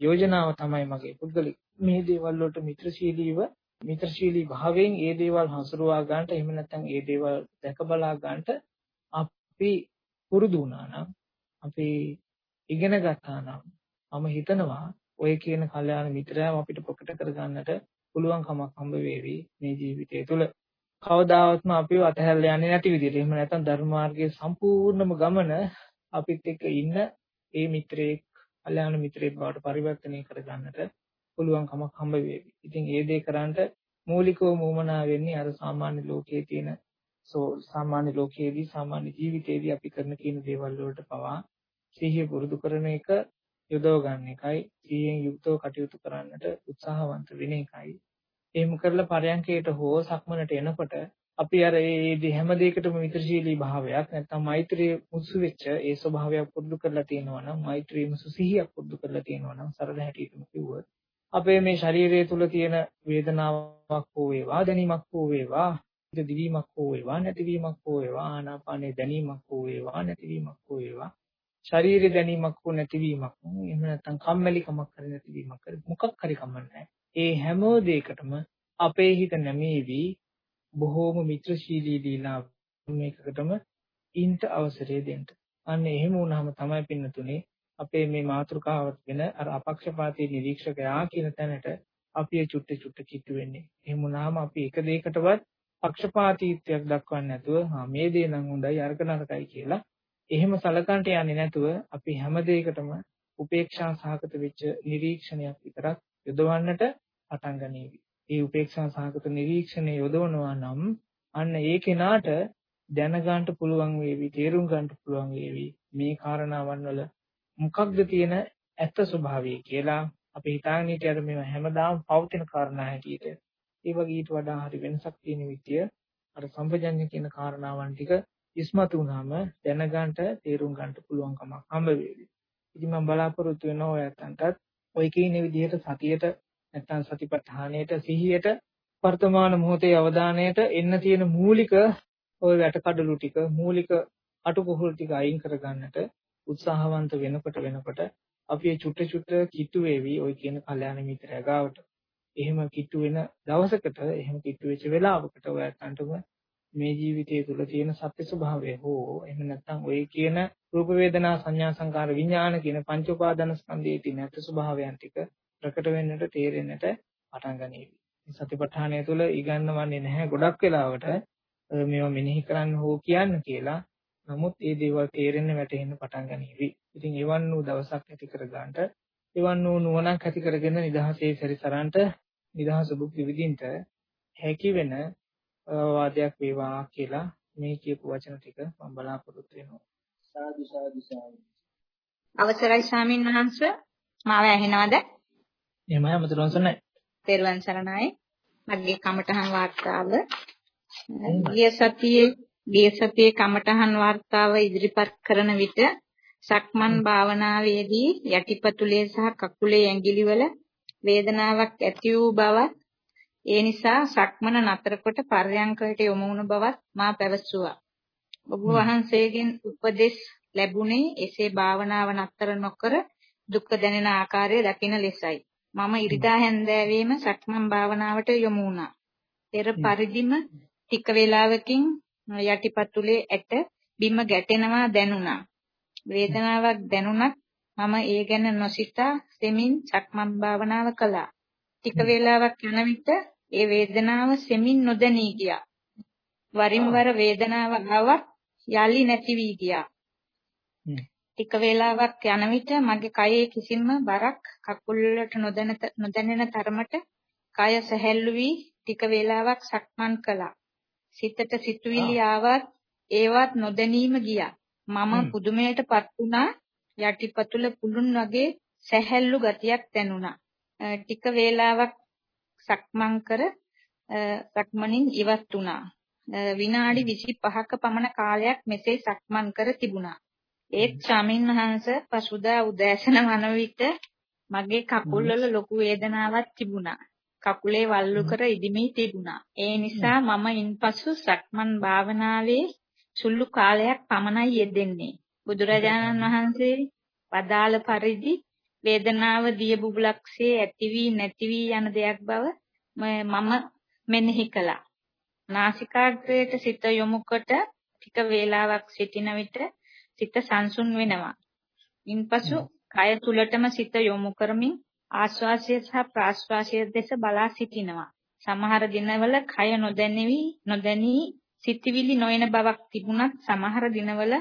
යෝජනාව තමයි මගේ පුද්ගලික මේ දේවල් වලට මිත්‍රශීලීව මිත්‍රශීලී භාවයෙන් ඒ දේවල් හසුරුවා ගන්නට එහෙම නැත්නම් ඒ දේවල් දැක බලා ගන්නට අපි පුරුදු වුණා නම් අපි ඉගෙන ගත්තා නම් මම හිතනවා ඔය කියන කල්යාණ මිත්‍රයව අපිට ප්‍රකට කරගන්නට පුළුවන් කමක් හම්බ වේවි මේ ජීවිතය තුළ. කවදාවත්ම අපිව අතහැරලා යන්නේ නැති විදිහට. එහෙම නැත්නම් ධර්ම මාර්ගයේ සම්පූර්ණම ගමන අපිත් එක්ක ඉන්න ඒ මිත්‍රයෙක් කල්යාණ මිත්‍රයෙක් බවට පරිවර්තනය කරගන්නට පුළුවන් කමක් හම්බ වේවි. ඉතින් ඒ දේ කරන්නට මූලිකව මුමනා වෙන්නේ අර සාමාන්‍ය ලෝකයේ තියෙන සෝ සාමාන්‍ය ලෝකයේදී සාමාන්‍ය ජීවිතයේදී අපි කරන කියන දේවල් වලට පවා සිහිය පුරුදු කරන එක යොදව ගන්න එකයි සිහියෙන් යුක්තව කටයුතු කරන්නට උත්සාහවන්ත වෙන එකයි එහෙම කරලා පරයන්කයට හෝ සක්මනට එනකොට අපි අර ඒ හැම දෙයකටම මිත්‍රශීලී භාවයක් නැත්නම් මෛත්‍රිය මුසු වෙච්ච ඒ ස්වභාවයක් පුරුදු කරලා තියෙනවා නම් මෛත්‍රිය මුසු සිහියක් පුරුදු කරලා තියෙනවා නම් සරල හැටියටම කිව්වොත් අපේ මේ ශරීරය තුල තියෙන වේදනාවක් හෝ වේවා දැනීමක් හෝ වේවා දිවීමක් හෝ වේවා නැතිවීමක් හෝ වේවා ආනාපානේ දැනීමක් හෝ වේවා නැතිවීමක් හෝ වේවා ශරීර දැනීමක් හෝ නැතිවීමක් එහෙම නැත්නම් කම්මැලිකමක් හරි නැතිවීමක් හරි මොකක් හරි කමන්නේ ඒ හැම දෙයකටම අපේ හිත නැමෙවි බොහෝම මිත්‍රශීලී දීලා මේකකටම ඉන්ට අවසරය දෙන්න. අන්න එහෙම වුණාම තමයි පින්නතුනේ අපේ මේ මාතෘකාවත් වෙන අර අපක්ෂපාතී නිරීක්ෂකයා කියන තැනට අපි චුට්ට චුට්ට කිට්ටු වෙන්නේ. එහෙම වුණාම අපි එක දෙයකටවත් පක්ෂපාතීත්වයක් දක්වන්නේ නැතුව හා මේ දේ නම් හොඳයි අරක නරකයි කියලා එහෙම සලකන්ට යන්නේ නැතුව අපි හැම දෙයකටම උපේක්ෂා සහගත වෙච්ච නිරීක්ෂණයක් විතරක් යොදවන්නට පටන් ගනීවි. ඒ උපේක්ෂා සහගත නිරීක්ෂණය යොදවනවා නම් අන්න ඒ කෙනාට දැනගන්න පුළුවන් වේවි, තේරුම් ගන්න පුළුවන් වේවි මේ කාරණාවන් වල මොකක්ද තියෙන ඇත්ත ස්වභාවය කියලා අපි හිතාගෙන හිටියට මේවා හැමදාම පවතින කාරණා හැටියට ඒ වගේ ඊට වඩා හරි වෙනසක් තියෙන විදිය අර සම්පජඤ්ඤ කියන කාරණාවන් ටික ඉස්මතු වුණාම දැනගන්න තේරුම් ගන්න පුළුවන්කමක් හම්බ වේවි. ඉතින් මම බලාපොරොත්තු වෙනවා ඔයයන්ටත් ඔය කියන විදිහට සතියට නැත්නම් සතිපට්ඨානයට සිහියට වර්තමාන මොහොතේ අවධානයට එන්න තියෙන මූලික ওই වැටකඩලු ටික මූලික අටුකොහල් ටික අයින් කරගන්නට උත්සාහවන්ත වෙනකොට වෙනකොට අපි චුට්ට චුට්ට කිට්ටු වේවි ওই කියන කල්යාණ මිත්‍රය ගාවට. එහෙම කිට්ටු වෙන දවසකට එහෙම කිට්ටු වෙච්ච වෙලාවකට ඔයයන්ටම මේ ජීවිතය තුළ තියෙන සත්‍ය ස්වභාවය හෝ එහෙම නැත්නම් ඔය කියන රූප වේදනා සංඥා සංකාර විඥාන කියන පංච උපාදාන ස්කන්ධයේ තියෙන ඇත්ත ස්වභාවයන් ටික ප්‍රකට වෙන්නට තේරෙන්නට පටන් ගනීවි. සතිපට්ඨානය තුළ ඉගන්නවන්නේ නැහැ ගොඩක් වෙලාවට මේවා මෙනෙහි කරන්න හෝ කියන්න කියලා. නමුත් මේ දේවල් තේරෙන්න වැටෙන්න පටන් ගනීවි. ඉතින් එවන් වූ දවසක් ඇති කර ගන්නට එවන් වූ නුවණක් ඇති කරගෙන නිදහසේ සැරිසරන්ට නිදහස භුක්ති විඳින්න හැකි වෙන වාදයක් වේවා කියලා මේ කියපු වචන ටික මම බලාපොරොත්තු වෙනවා. සාදු සාදු සාදු. අවසරයි ස්වාමින් වහන්සේ මාව ඇහෙනවද? එහෙමයි අමතර සරණයි. තෙරුවන් සරණයි. මගේ කමඨහන් වාර්තාව ගිය සතියේ ගිය සතියේ කමඨහන් වාර්තාව ඉදිරිපත් කරන විට සක්මන් භාවනාවේදී යටිපතුලේ සහ කකුලේ ඇඟිලිවල වේදනාවක් ඇති වූ බවත් ඒ නිසා සක්මන නතර කොට පර්යංකයට යොමු වුණ බවත් මා පැවසුවා. ඔබ වහන්සේගෙන් උපදෙස් ලැබුණේ එසේ භාවනාව නතර නොකර දුක් දැනෙන ආකාරය දකින ලෙසයි. මම ඉරිදා හැන්දෑවීම සක්මන් භාවනාවට යොමු වුණා. පෙර පරිදිම ටික වේලාවකින් යටිපතුලේ ඇට බිම ගැටෙනවා දැනුණා. වේදනාවක් දැනුණත් මම ඒ ගැන නොසිතා සෙමින් සක්මන් භාවනාව කළා. ටික වේලාවක් යන විට ඒ වේදනාව සෙමින් නොදැනී ගියා. වරින් වර වේදනාව ආවත් යලි නැති වී ගියා. ටික වේලාවක් යන විට මගේ කයේ කිසිම බරක් කකුල් වලට නොදැනෙන තරමට කය සැහැල්ලු වී ටික වේලාවක් සක්මන් කළා. සිතට සිතුවිලි ආවත් ඒවත් නොදැනීම ගියා. මම පුදුමයටපත් වුණා. යටිපතුල පුළුන් වගේ සැහැල්ලු ගතියක් දැනුණා. ටික වේලාවක් සක්මන් කර සක්මනින් ඉවත් වුණා. විනාඩි 25ක පමණ කාලයක් මෙසේ සක්මන් කර තිබුණා. ඒත් ස්වාමීන් වහන්සේ පසුදා උදෑසන වන විට මගේ කකුල් වල ලොකු වේදනාවක් තිබුණා. කකුලේ වල්ලු කර ඉදිමි තිබුණා. ඒ නිසා මම ඉන්පසු සක්මන් භාවනාවේ සුළු කාලයක් පමණයි යෙදෙන්නේ. බුදුරජාණන් වහන්සේ වදාළ පරිදි වේදනාව දිය බුබුලක්සේ ඇති වී නැති වී යන දෙයක් බව මම මෙනෙහි කළා. නාසිකාග්‍රයට සිත යොමු කොට ටික වේලාවක් සිටින විට සිත සංසුන් වෙනවා. ඉන්පසු කය තුලටම සිත යොමු කරමින් ආශ්වාසය සහ ප්‍රාශ්වාසය දෙස බලා සිටිනවා. සමහර දිනවල කය නොදැනෙවි නොදැනී සිතවිලි නොයන බවක් තිබුණත් සමහර දිනවල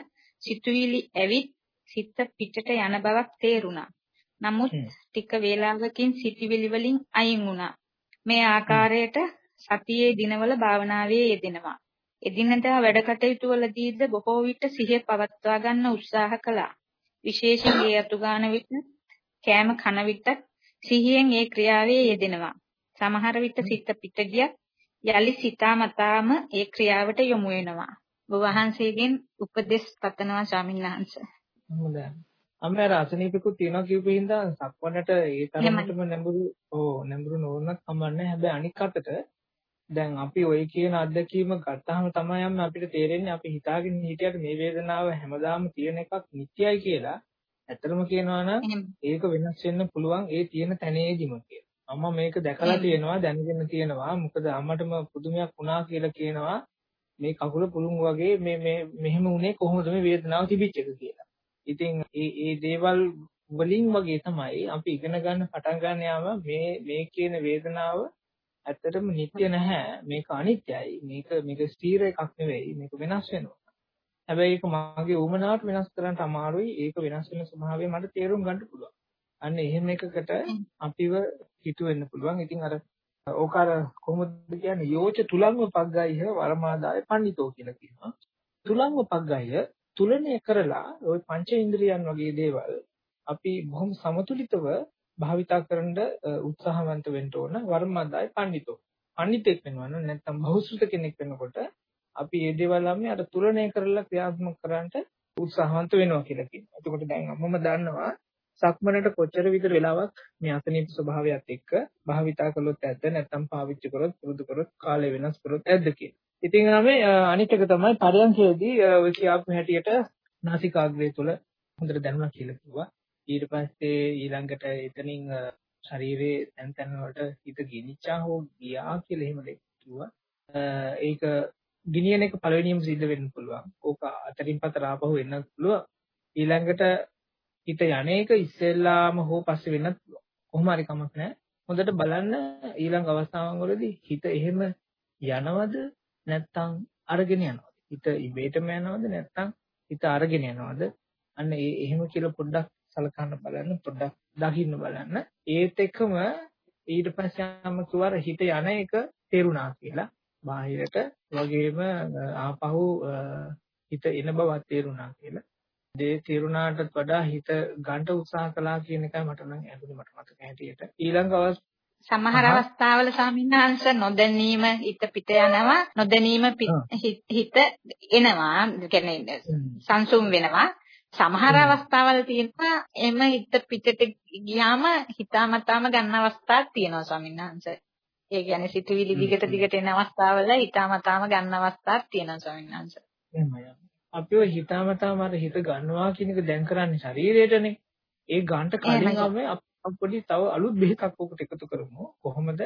සිතුවිලි ඇවිත් සිත පිටට යන බවක් තේරුණා. නමුත් ටික වේලාවකින් සිතවිලි වලින් අයින් වුණා. මේ ආකාරයට සතියේ දිනවල භාවනාවේ යෙදෙනවා. එදිනදා වැඩ කටයුතු වලදීද බොහෝ විට සිහිය පවත්වා ගන්න උත්සාහ කළා. විශේෂයෙන් ඒ අතු ගන්න විට කෑම කන විට සිහියෙන් ඒ ක්‍රියාවේ යෙදෙනවා. සමහර විට සිත පිට ගියත් යලි සිතාමතාම ඒ ක්‍රියාවට යොමු වෙනවා. ඔබ වහන්සේගෙන් උපදෙස් පතනවා ස්වාමීන් වහන්සේ. හොඳයි. අම්මේ අසනීපෙකුත් තියෙනවා කියපු හින්දා සක්වන්නට ඒ තරමටම නැඹුරු ඕ නැඹුරු නොවුනත් කමන්නේ හැබැයි අනික් අතට දැන් අපි ওই කියන අත්දැකීම ගත්තාම තමයි යම් අපිට තේරෙන්නේ අපි හිතාගෙන හිටියට මේ වේදනාව හැමදාම තියෙන එකක් නිත්‍යයි කියලා. ඇත්තටම කියනවා නම් ඒක වෙනස් වෙන්න පුළුවන් ඒ තියෙන තැනේදිම කියලා. අම්මා මේක දැකලා තියෙනවා දැනගෙන තියෙනවා. මොකද අම්මටම පුදුමයක් වුණා කියලා කියනවා. මේ කකුල පුළුන් වගේ මේ මේ මෙහෙම උනේ කොහොමද මේ වේදනාව තිබිච්ච එක කියලා. ඉතින් ඒ ඒ දේවල් වලින් වගේ තමයි අපි ඉගෙන ගන්න පටන් ගන්න යාම මේ මේ කියන වේදනාව ඇත්තටම නිත්‍ය නැහැ. මේක අනිත්‍යයි. මේක මේක ස්ථිර එකක් නෙවෙයි. මේක වෙනස් වෙනවා. හැබැයි ඒක මගේ උමනාවට වෙනස් කරන්න අමාරුයි. ඒක වෙනස් වෙන ස්වභාවය මට තේරුම් ගන්න පුළුවන්. අන්න එහෙම එකකට අපිව හිතු වෙන්න පුළුවන්. ඉතින් අර ඕක අර කොහොමද කියන්නේ යෝච තුලංග පග්ගයිහ වරමාදාය පඬිතෝ කියලා කියනවා. තුලංග පග්ගය තුලනය කරලා ওই පංච ඉන්ද්‍රියන් වගේ දේවල් අපි බොහොම සමතුලිතව භාවිතා කරන්න උත්සාහවන්ත වෙන්න ඕන වර්මදායි පඬිතෝ. පඬිතෙක් වෙනවා නම් නැත්නම් බහුසුත කෙනෙක් වෙනකොට අපි මේ දේවල් අපි අර තුලනය කරලා ක්‍රියාත්මක කරන්නට උත්සාහවන්ත වෙනවා කියලා කියනවා. එතකොට දැන් මම දන්නවා සක්මනට කොච්චර විතර වෙලාවක් මේ අසනීප ස්වභාවයත් එක්ක භාවිතා කළොත් ඇද්ද නැත්නම් පාවිච්චි කරොත් පුරුදු කරොත් කාලය වෙනස් කරොත් ඇද්ද කියලා. ඉතින් අපි අනිත් එක තමයි පරයන්කේදී ඔය කියාපු හැටියට නාසිකාග්‍රය තුල හොඳට දැනුණා කියලා කිව්වා. ඊට පස්සේ ඊළඟට එතනින් ශරීරයේ තැන් තැන් වලට හිත ගෙනිච්චා හෝ ගියා කියලා එහෙම කිව්වා. ඒක ගිනියන එක පළවෙනියම සිද්ධ වෙන්න පුළුවන්. ඕක අතරින් පතර ආපහු වෙන්නත් පුළුවන්. ඊළඟට හිත යන්නේක ඉස්සෙල්ලාම හෝ පස්සේ වෙන්නත් පුළුවන්. කොහොම හරි කමක් නැහැ. හොඳට බලන්න ඊළඟ අවස්ථාවන් වලදී හිත එහෙම යනවද නැත්නම් අරගෙන යනවද? හිත ඉබේටම යනවද නැත්නම් හිත අරගෙන යනවද? අන්න ඒ එහෙම කියලා පොඩ්ඩක් සලකන්න බලන්න පොඩ්ඩක් දකින්න බලන්න. ඒත් එක්කම ඊට පස්සේ ආම කිව්වර හිත යන එක තේරුණා කියලා. බාහිරට වගේම ආපහු හිත එන බවක් තේරුණා කියලා. දේ තේරුණාටත් වඩා හිත ගන්න උත්සාහ කළා කියන එකයි මට නම් ඇහුනේ මට මතක හැටියට. ඊළඟ අවස්ථාව සමහර අවස්ථාවල ස්වාමින්වහන්ස නොදැනීම හිත පිට යනවා නොදැනීම හිත එනවා. කියන්නේ සංසුම් වෙනවා සමහර අවස්ථාවල් තියෙනවා එම හිත පිටට ගියාම හිතාමතාම ගන්න අවස්ථාවක් තියෙනවා ස්වාමීන් වහන්සේ. ඒ කියන්නේ සිතුවිලි දිගට දිගට එන අවස්ථාවල හිතාමතාම ගන්න අවස්ථාවක් තියෙනවා ස්වාමීන් වහන්සේ. එහෙමයි. අපිව හිතාමතාම අර හිත ගන්නවා කියන එක දැන් කරන්නේ ශරීරයටනේ. ඒ ගන්නට කලින් අපි පොඩි තව අලුත් බෙහෙතක් ඔකට එකතු කරමු. කොහොමද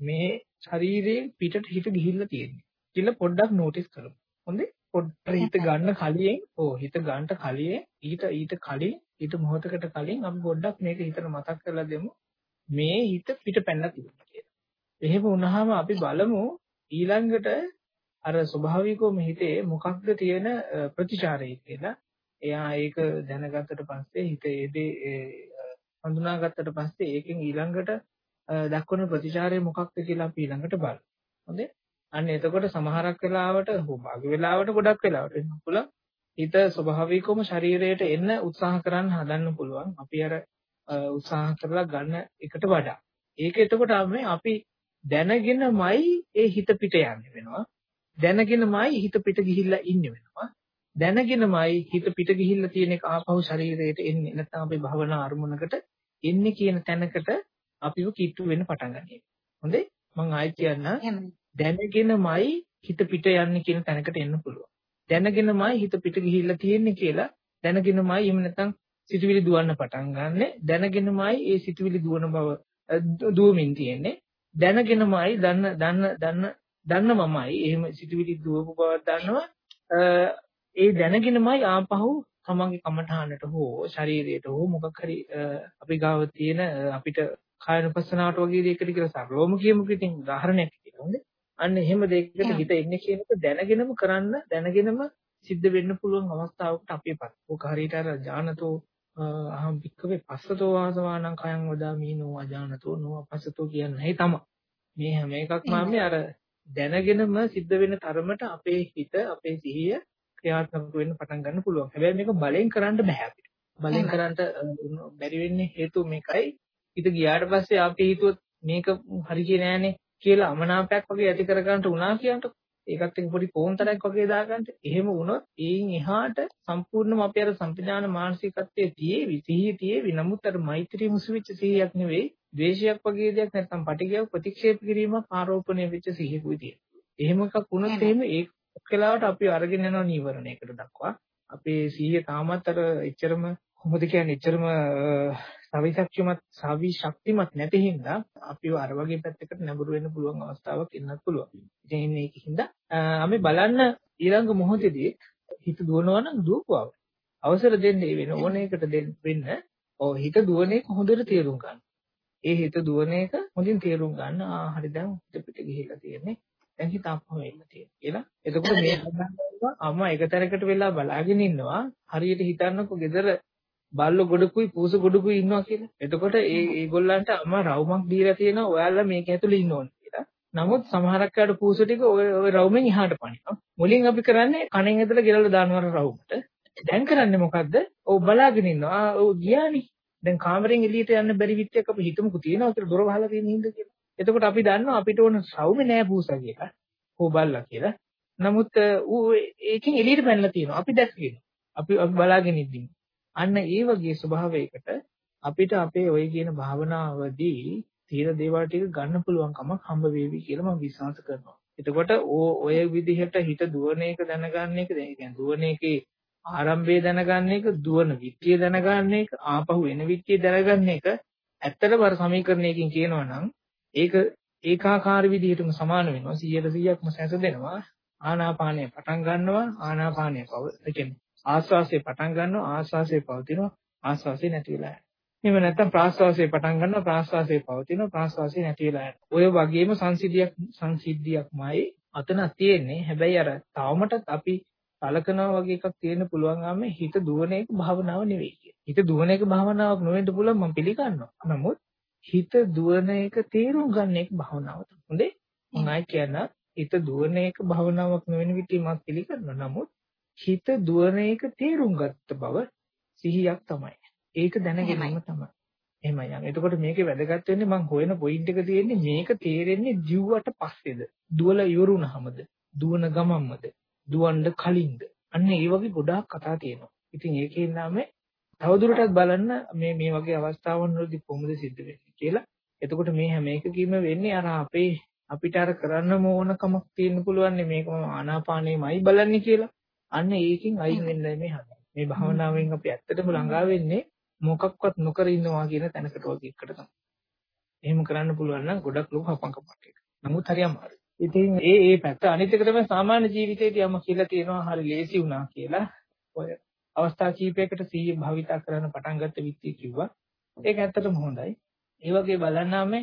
මේ ශරීරයේ පිටට හිත ගිහිල්ලා තියෙන්නේ කියලා පොඩ්ඩක් නෝටිස් කරමු. හොඳේ? පොඩ්ඩක් හිත ගන්න කලින් ඕ හිත ගන්නට කලින් ඊට ඊට කලින් ඊට මොහොතකට කලින් අපි පොඩ්ඩක් මේක හිතට මතක් කරලා දෙමු මේ හිත පිට පැනලා තියෙනවා කියලා. එහෙම වුණාම අපි බලමු ඊළඟට අර ස්වභාවිකවම හිතේ මොකක්ද තියෙන ප්‍රතිචාරය කියලා. එයා ඒක දැනගත්තට පස්සේ හිත ඒ හඳුනාගත්තට පස්සේ ඒකෙන් ඊළඟට දක්වන ප්‍රතිචාරය මොකක්ද කියලා අපි ඊළඟට බලමු. හොඳේ? අන්න එතකොට සමහරක් වෙලාවට හෝ භාග වෙලාවට ගොඩක් වෙලාවට වෙන්න පුළුවන්. හිත ස්වභාවිකවම ශරීරයට එන්න උත්සාහ කරන්න හදන්න පුළුවන්. අපි අර උත්සාහ කරලා ගන්න එකට වඩා. ඒක එතකොට අපි දැනගෙනමයි ඒ හිත පිට යන්නේ වෙනවා. දැනගෙනමයි හිත පිට ගිහිල්ලා ඉන්නේ වෙනවා. දැනගෙනමයි හිත පිට ගිහිල්ලා තියෙන එක ආපහු ශරීරයට එන්නේ. නැත්නම් අපි භවනා අරමුණකට එන්නේ කියන තැනකට අපිව කිට්ටු වෙන්න පටන් ගන්නවා. හොඳේ? මම ආයෙත් කියන්නම්. දැනගෙනමයි හිත පිට යන්නේ කියන තැනකට එන්න පුළුවන්. දැනගෙනමයි හිත පිට ගිහිල්ලා තියෙන්නේ කියලා දැනගෙනමයි එහෙම නැත්නම් සිතුවිලි දුවන්න පටන් ගන්නෙ. දැනගෙනමයි ඒ සිතුවිලි දුවන බව දුවමින් තියෙන්නේ. දැනගෙනමයි දන්න දන්න දන්න දන්න මමයි එහෙම සිතුවිලි දුවපු බවක් දන්නවා. ඒ දැනගෙනමයි ආපහු තමන්ගේ කමඨානට හෝ ශරීරයට හෝ මොකක් හරි අපි ගාව තියෙන අපිට කායනුපස්සනාවට වගේ දෙයකට කියලා සරලවම කියමු ඉතින් උදාහරණයක් කියනොත් අන්න එහෙම දෙයකට හිත එන්නේ කියන එක දැනගෙනම කරන්න දැනගෙනම සිද්ධ වෙන්න පුළුවන් අවස්ථාවකට අපේපත්. ඕක හරියට අර ඥානතෝ අහම් වික්කවේ පස්සතෝ වාසවානං කයං වදාමීනෝ අජානතෝ නෝ පස්සතෝ කියන්නේ තමයි. මේ හැම එකක්ම අපි අර දැනගෙනම සිද්ධ වෙන තරමට අපේ හිත අපේ සිහිය ක්‍රියාත්මක වෙන්න පටන් ගන්න පුළුවන්. හැබැයි මේක බලෙන් කරන්න බෑ අපිට. බලෙන් කරන්න බැරි වෙන්නේ හේතුව මේකයි. හිත ගියාට පස්සේ අපි හිතුවොත් මේක හරි කියේ නෑනේ කියලා අමනාපයක් වගේ ඇති කරගන්නට උනා කියන්ට ඒකත් එක්ක පොඩි පොන්තරයක් වගේ දාගන්න. එහෙම වුණොත් ඒයින් එහාට සම්පූර්ණම අපේ අර සම්පජාන මානසිකත්වයේ තියේවි සිහිය තියේවි. නමුත් අර මෛත්‍රී මුසු වෙච්ච සිහියක් නෙවෙයි. ද්වේෂයක් වගේ දෙයක් නැත්නම් පටිගයක් ප්‍රතික්ෂේප කිරීමක් ආරෝපණය වෙච්ච සිහියකුයි තියෙන්නේ. එහෙම එකක් වුණොත් එහෙම ඒ වෙලාවට අපි අරගෙන යනවා නීවරණයකට දක්වා. අපේ සිහිය තාමත් අර එච්චරම කොහොමද කියන්නේ එච්චරම සවිශක්තිමත් සවි ශක්තිමත් නැති හින්දා අපිව අර වගේ පැත්තකට නැඹුරු වෙන්න පුළුවන් අවස්ථාවක් එන්නත් පුළුවන්. ඉතින් ඒකින්ද අපි බලන්න ඊළඟ මොහොතේදී හිත දුවනවා නම් දුවපුවා. අවසර දෙන්නේ වෙන ඕන එකට දෙන්න ඔව් හිත දුවන එක හොඳට තේරුම් ගන්න. ඒ හිත දුවන එක හොඳින් තේරුම් ගන්න. ආ හරි දැන් හිත පිට ගිහිල්ලා තියෙන්නේ. දැන් හිත අපම වෙන්න තියෙන්නේ කියලා. එතකොට මේ අම්මා එක තැනකට වෙලා බලාගෙන ඉන්නවා. හරියට හිතන්නකෝ gedara බල්ල ගොඩකුයි පූස ගොඩකුයි ඉන්නවා කියලා. එතකොට ඒ ඒගොල්ලන්ට අම්මා රවුමක් දීලා තියෙනවා ඔයාලා මේක ඇතුලේ ඉන්න ඕනේ කියලා. නමුත් සමහරක් අයට පූස ටික ඔය ඔය රවුමෙන් එහාට පනිනවා. මුලින් අපි කරන්නේ කණෙන් ඇදලා ගෙරලා දානවා රවුමට. දැන් කරන්නේ මොකද්ද? ඔව් බලාගෙන ඉන්නවා. ආ ඔව් ගියානේ. දැන් කාමරෙන් එළියට යන්න බැරි විත්‍යක් අපි හිතමුකෝ තියෙනවා කියලා දොර වහලා තියෙන හින්දා කියලා. එතකොට අපි දන්නවා අපිට ඕන රවුමේ නෑ පූසා කියලා. හෝ බල්ලා කියලා. නමුත් ඌ ඒකෙන් එළියට පැනලා තියෙනවා. අපි දැක්කේ. අපි බලාගෙන ඉඳිමු. අන්න ඒ වගේ ස්වභාවයකට අපිට අපේ ওই කියන භාවනාවදී තීර දේවල් ටික ගන්න පුළුවන් කමක් හම්බ වේවි කියලා මම විශ්වාස කරනවා. එතකොට ඔය විදිහට හිත දුවන එක දැනගන්න එක දැන් කියන්නේ දුවන එකේ ආරම්භය දැනගන්න එක දුවන විත්‍ය දැනගන්න එක ආපහු එන විත්‍ය දැනගන්න එක ඇත්තටම අර සමීකරණයකින් කියනවා නම් ඒක ඒකාකාර විදිහටම සමාන වෙනවා. 100 100ක්ම සැසදෙනවා ආනාපානය පටන් ගන්නවා. ආනාපානය පව ඒ කියන්නේ ආස්වාසේ පටන් ගන්නවා ආස්වාසේ පවතිනවා ආස්වාසේ නැති වෙලා යනවා. එහෙම නැත්නම් ප්‍රාස්වාසේ පටන් ගන්නවා ප්‍රාස්වාසේ පවතිනවා ප්‍රාස්වාසේ නැති වෙලා යනවා. ඔය වගේම සංසිද්ධියක් සංසිද්ධියක්මයි අතන තියෙන්නේ. හැබැයි අර තවමටත් අපි සලකනවා වගේ එකක් තියෙන්න පුළුවන් ආම හිත දුවන එක භාවනාව නෙවෙයි කියන්නේ. හිත දුවන එක භාවනාවක් නොවෙන්න පුළුවන් මම පිළිගන්නවා. නමුත් හිත දුවන එක තේරුම් ගන්න එක භාවනාවක්. හොඳේ? මම ආයි කියන හිත දුවන එක භාවනාවක් නොවන විදිහ මම පිළිගන්නවා. නමුත් හිත දුවන එක තේරුම් ගත්ත බව සිහියක් තමයි. ඒක දැනගැනීම තමයි. එහෙමයි යන්නේ. එතකොට මේකේ වැදගත් වෙන්නේ මම හොයන පොයින්ට් එක තියෙන්නේ මේක තේරෙන්නේ ජීවුවට පස්සේද? දුවලා ඉවරුනහමද? දුවන ගමම්මද? දුවන්න කලින්ද? අන්න ඒ වගේ ගොඩාක් කතා තියෙනවා. ඉතින් ඒකේ නම තවදුරටත් බලන්න මේ මේ වගේ අවස්ථාවන් වලදී කොහොමද සිද්ධ වෙන්නේ කියලා. එතකොට මේ හැම එකකීම වෙන්නේ අර අපේ අපිට අර කරන්න ඕනකමක් තියෙන්න පුළුවන් මේක ආනාපානෙමයි බලන්නේ කියලා. අන්න ඒකෙන් අයින් වෙන්න මේ හදන්නේ. මේ භාවනාවෙන් අපි ඇත්තටම ළඟා වෙන්නේ මොකක්වත් නොකර ඉන්නවා කියන තැනකට වගේ එකට තමයි. එහෙම කරන්න පුළුවන් නම් ගොඩක් ලොකු හපංකමක් එක. නමුත් හරි අමාරුයි. ඉතින් ඒ ඒ පැත්ත අනිත් එක තමයි සාමාන්‍ය ජීවිතේදී යම කියලා තියෙනවා හරි ලේසි වුණා කියලා. ඔය අවස්ථා කීපයකට සීය භාවිතා කරන්න පටන් ගත්ත විත්තිය කිව්වා. ඒක ඇත්තටම හොඳයි. ඒ වගේ බලන්නාම